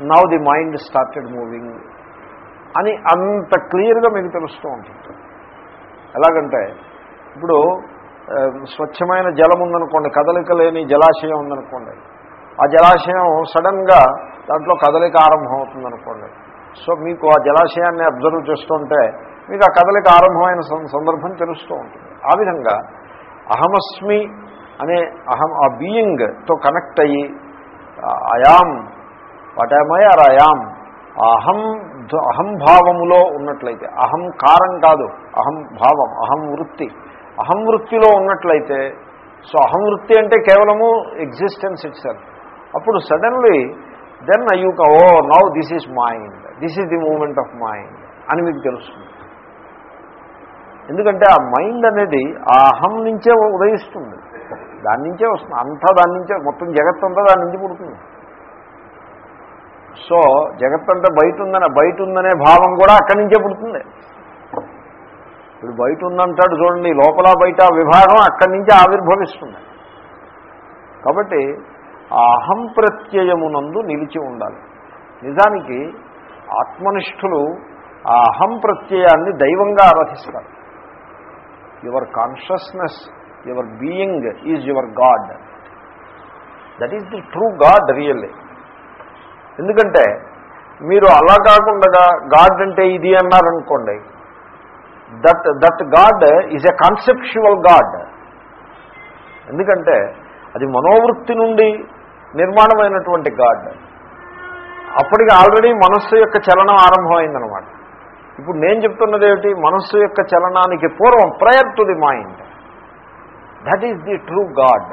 [SPEAKER 1] Now the mind started moving అని అంత క్లియర్గా మీకు తెలుస్తూ ఉంటుంది. ఎలాగంటే ఇప్పుడు స్వచ్ఛమైన జలం ఉందనుకోండి కదలిక లేని జలాశయం ఉందనుకోండి. ఆ జలాశయం సడన్గా దాంట్లో కదలిక ఆరంభం అవుతుందనుకోండి సో మీకు ఆ జలాశయాన్ని అబ్జర్వ్ చేస్తుంటే మీకు ఆ కదలిక ఆరంభమైన సందర్భం తెలుస్తూ ఉంటుంది. ఆ విధంగా అహమస్మి అనే అహం ఆ బీయింగ్తో కనెక్ట్ అయ్యి అయాం వాటేమై ఆర్ అయాం అహం అహం ధ- అహం భావములో ఉన్నట్లయితే అహంకారం కాదు అహం భావం అహం వృత్తి. అహం వృత్తిలో ఉన్నట్లయితే సో అహం వృత్తి అంటే కేవలము ఎగ్జిస్టెన్స్ ఇట్సర్ అప్పుడు suddenly then you oh now this is mind this is the moment of mind అని మీకు తెలుస్తుంది. ఎందుకంటే ఆ మైండ్ అనేది ఆ అహం నుంచే ఉదయిస్తుంది. దాని నుంచే వస్తుంది. అంతా దాని నుంచే మొత్తం జగత్తంతా దాని నుంచి పుడుతుంది. సో జగత్తంతా బయట ఉందనే బయట ఉందనే భావం కూడా అక్కడి నుంచే పుడుతుంది. ఇప్పుడు బయట ఉందంటాడు చూడండి లోపల బయట విభాగం అక్కడి నుంచి ఆవిర్భవిస్తుంది. కాబట్టి ఆ అహం ప్రత్యయమునందు నిలిచి ఉండాలి. నిజానికి ఆత్మనిష్ఠులు ఆ అహం ప్రత్యయాన్ని దైవంగా ఆరాధిస్తారు. Your consciousness your being is your god. That is the true god really. ఎందుకంటే మీరు అలా కాకుండా గాడ్ అంటే ఇది అన్నారనుకోండి that that god is a conceptual god ఎందుకంటే అది మనోవృత్తి నుండి నిర్మాణమైనటువంటి గాడ్. అప్పటికి ఆల్రెడీ మనస్సు యొక్క చలనం ఆరంభమైందనమాట ఇప్పుడు నేను చెప్తున్నది ఏమిటి? మనస్సు యొక్క చలనానికి పూర్వం prior to the mind that is the true god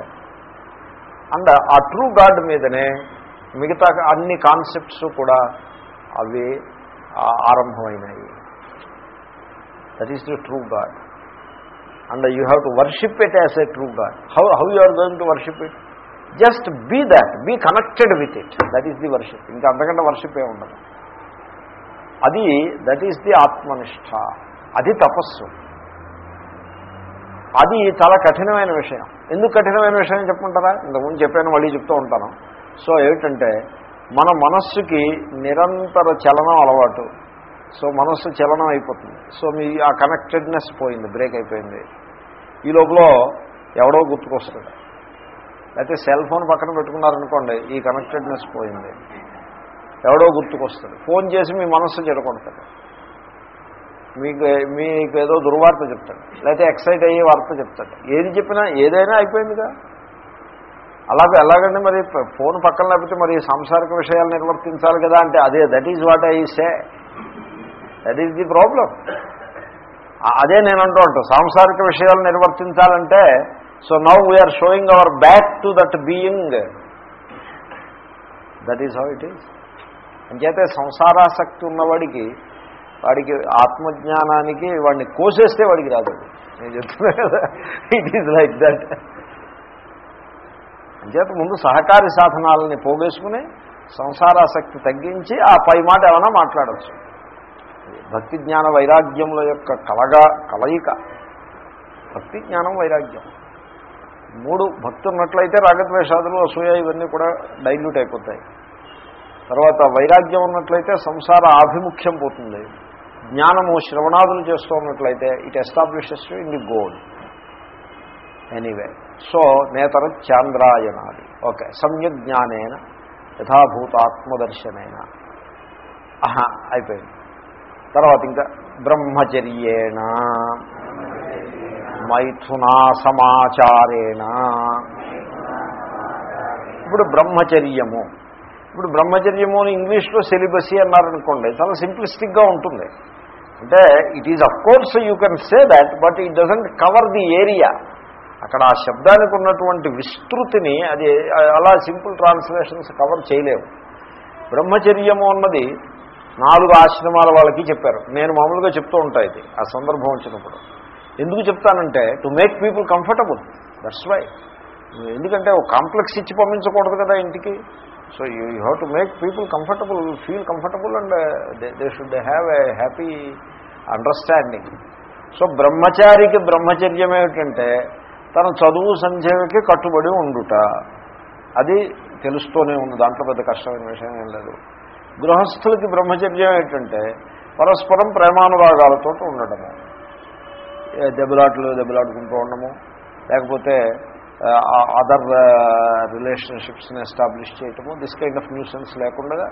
[SPEAKER 1] and ఆ ట్రూ గాడ్ మీదనే మిగతా అన్ని కాన్సెప్ట్స్ కూడా అవి ఆరంభమైనాయి. That is the true god and you have to worship it as a true god how how you are going to worship it just be that be connected with it that is the worship ఇంకా అంతకంటే worship ఏ ఉండదు. అది that is the ఆత్మనిష్ట. అది తపస్సు. అది చాలా కఠినమైన విషయం. ఎందుకు కఠినమైన విషయం చెప్పుకుంటారా? ఇంతకుముందు చెప్పాను మళ్ళీ చెప్తూ ఉంటాను. సో ఏమిటంటే మన మనస్సుకి నిరంతర చలనం అలవాటు. సో మనస్సు చలనం అయిపోతుంది. సో మీ ఆ కనెక్టెడ్నెస్ పోయింది బ్రేక్ అయిపోయింది. ఈ లోపల ఎవడో గుర్తుకొస్తాడు. అయితే సెల్ ఫోన్ పక్కన పెట్టుకున్నారనుకోండి ఈ కనెక్టెడ్నెస్ పోయింది. ఎవడో గుర్తుకొస్తాడు. ఫోన్ చేసి మీ మనస్సు చెడగొడతాడు. మీకు మీకు ఏదో దుర్వార్త చెప్తాడు. లేకపోతే ఎక్సైట్ అయ్యే వార్త చెప్తాడు. ఏది చెప్పినా ఏదైనా అయిపోయిందిగా. అలాగే ఎలాగండి మరి ఫోన్ పక్కన లేకపోతే మరి సాంసారిక విషయాలు నిర్వర్తించాలి కదా అంటే అదే that is what I say that is the problem అదే నేను అంటూ ఉంటాను సాంసారిక విషయాలు నిర్వర్తించాలంటే so now we are showing our back to that being that is how it is అంచేతే సంసారాసక్తి ఉన్నవాడికి వాడికి ఆత్మజ్ఞానానికి వాడిని కోసేస్తే వాడికి రాదు. నేను చెప్తున్నా కదా. ఇట్ ఈజ్ లైక్ దట్ అంచేత ముందు సహకారి సాధనాలని పోగేసుకుని సంసారాసక్తి తగ్గించి ఆ పై మాట ఏమైనా మాట్లాడచ్చు. భక్తి జ్ఞాన వైరాగ్యముల యొక్క కలగా కలయిక. భక్తి జ్ఞానం వైరాగ్యం. మూడు భక్తి ఉన్నట్లయితే రాగద్వేషాదులు అసూయ ఇవన్నీ కూడా డైల్యూట్ అయిపోతాయి. తర్వాత వైరాగ్యం ఉన్నట్లయితే సంసార ఆభిముఖ్యం పోతుంది. జ్ఞానము శ్రవణాదులు చేస్తూ ఉన్నట్లయితే it establishes in the goal anyway so నేతర చాంద్రాయణాది. ఓకే సమ్యక్ జ్ఞానేన యథాభూతాత్మదర్శనైన. ఆహా అయిపోయింది. తర్వాత ఇంకా బ్రహ్మచర్యేణ మైథునా సమాచారేణ. ఇప్పుడు బ్రహ్మచర్యము. ఇప్పుడు బ్రహ్మచర్యము అని ఇంగ్లీష్లో సెలిబసీ అన్నారనుకోండి చాలా సింప్లిస్టిక్గా ఉంటుంది. అంటే it is of course you can say that but it doesn't cover the area అక్కడ ఆ శబ్దానికి ఉన్నటువంటి విస్తృతిని అది అలా సింపుల్ ట్రాన్స్లేషన్స్ కవర్ చేయలేవు. బ్రహ్మచర్యము అన్నది నాలుగు ఆశ్రమాల వాళ్ళకి చెప్పారు. నేను మామూలుగా చెప్తూ ఉంటా ఇది ఆ సందర్భం వచ్చినప్పుడు. ఎందుకు చెప్తానంటే to make people comfortable that's why ఎందుకంటే ఒక కాంప్లెక్స్ ఇచ్చి పంపించకూడదు కదా ఇంటికి. So you you have to make people comfortable feel comfortable and they should have a happy understanding so బ్రహ్మచారికి బ్రహ్మచర్యం ఏమిటంటే తన చదువు సంధ్యకి కట్టుబడి ఉండుట. అది తెలుస్తూనే ఉంది. దాంట్లో పెద్ద కష్టమైన విషయం ఏం లేదు. గృహస్థులకి బ్రహ్మచర్యం ఏంటంటే పరస్పరం ప్రేమానురాగాలతో ఉండడము. దెబ్బలాట్లు దెబ్బలాడుకుంటూ ఉండము. లేకపోతే అదర్ రిలేషన్షిప్స్ని ఎస్టాబ్లిష్ చేయటము. దిస్ కైండ్ ఆఫ్ న్యూసెన్స్ లేకుండా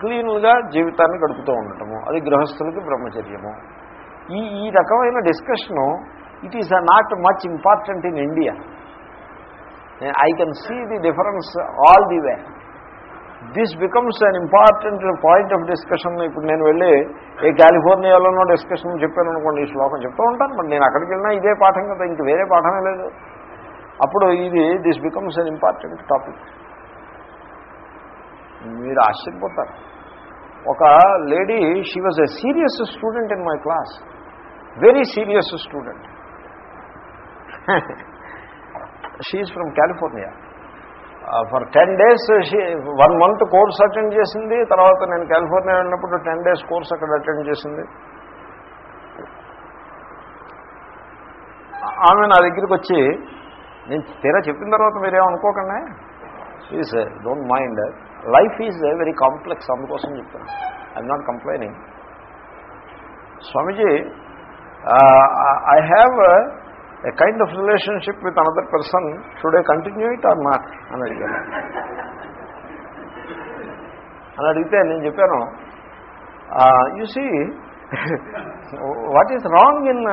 [SPEAKER 1] క్లీన్గా జీవితాన్ని గడుపుతూ ఉండటము. అది గృహస్థులకి బ్రహ్మచర్యము. ఈ ఈ రకమైన discussion it is not much important in India I can see the difference all the way this becomes an important point of discussion ఇప్పుడు నేను వెళ్ళి ఏ కాలిఫోర్నియాలోనో డిస్కషన్ చెప్పాను అనుకోండి ఈ శ్లోకం చెప్తూ ఉంటాను. మరి నేను అక్కడికి వెళ్ళినా ఇదే పాఠం కదా ఇంక వేరే పాఠమే లేదు. అప్పుడు ఇది this becomes an important topic మీరు ఆశ్చర్యపోతారు. ఒక lady she was a serious student in my class very serious student she from California for ten days she one month course attend చేసింది తర్వాత నేను కాలిఫోర్నియా వెళ్ళినప్పుడు టెన్ డేస్ కోర్స్ అక్కడ attend చేసింది. ఆమె నా దగ్గరికి వచ్చి నేను తీరా చెప్పిన తర్వాత మీరేమనుకోకండి please don't mind life is very complex అందుకోసం చెప్తాను I'm not complaining Swamiji uh, I have a kind of relationship with another person should I continue it or not అని అడిగాను. అని అడిగితే నేను చెప్పాను you see what is wrong in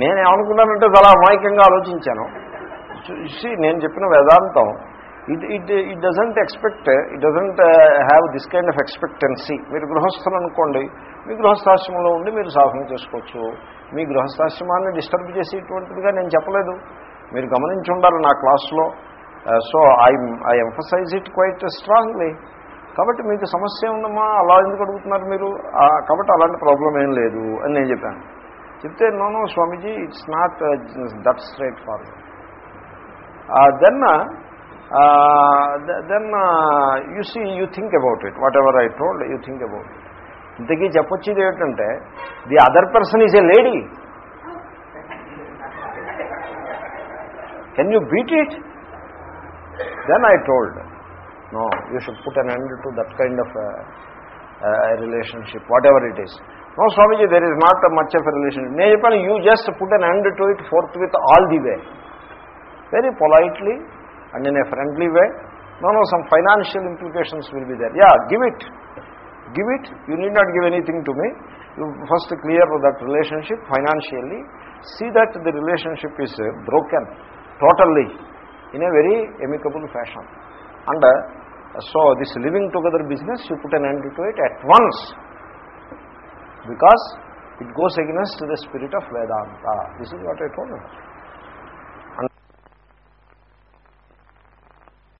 [SPEAKER 1] నేనేమనుకున్నానంటే చాలా అమాయకంగా ఆలోచించాను. See, నేను చెప్పిన వేదాంతం it it it doesn't expect it doesn't have this kind of expectancy మీరు గృహస్థులు అనుకోండి మీ గృహస్థాశ్రమంలో ఉండి మీరు సాధన చేసుకోవచ్చు. మీ గృహస్థాశ్రమాన్ని డిస్టర్బ్ చేసేటువంటిదిగా నేను చెప్పలేదు. మీరు గమనించి ఉండాలి నా క్లాస్లో. So I I emphasise it quite strongly కాబట్టి మీకు సమస్య ఉందమ్మా అలా ఎందుకు అడుగుతున్నారు మీరు? కాబట్టి అలాంటి ప్రాబ్లం ఏం లేదు అని నేను చెప్పాను. చెప్తే no Swamiji it's not that straightforward then then you see you think about it whatever I told you think about it ఇంతకీ చెప్పొచ్చేది ఏమిటంటే the other person is a lady. Can you beat it? Then I told no you should put an end to that kind of relationship whatever it is. No Swamiji there is not much of relationship నేను చెప్పాను you just put an end to it forthwith all the way. Very politely and in a friendly way no no some financial implications will be there yeah give it. Give it. You need not give anything to me. You first clear that relationship financially. See that the relationship is uh, broken totally in a very amicable fashion. And uh, so this living together business, you put an end to it at once. Because it goes against the spirit of Vedanta. This is what I told you.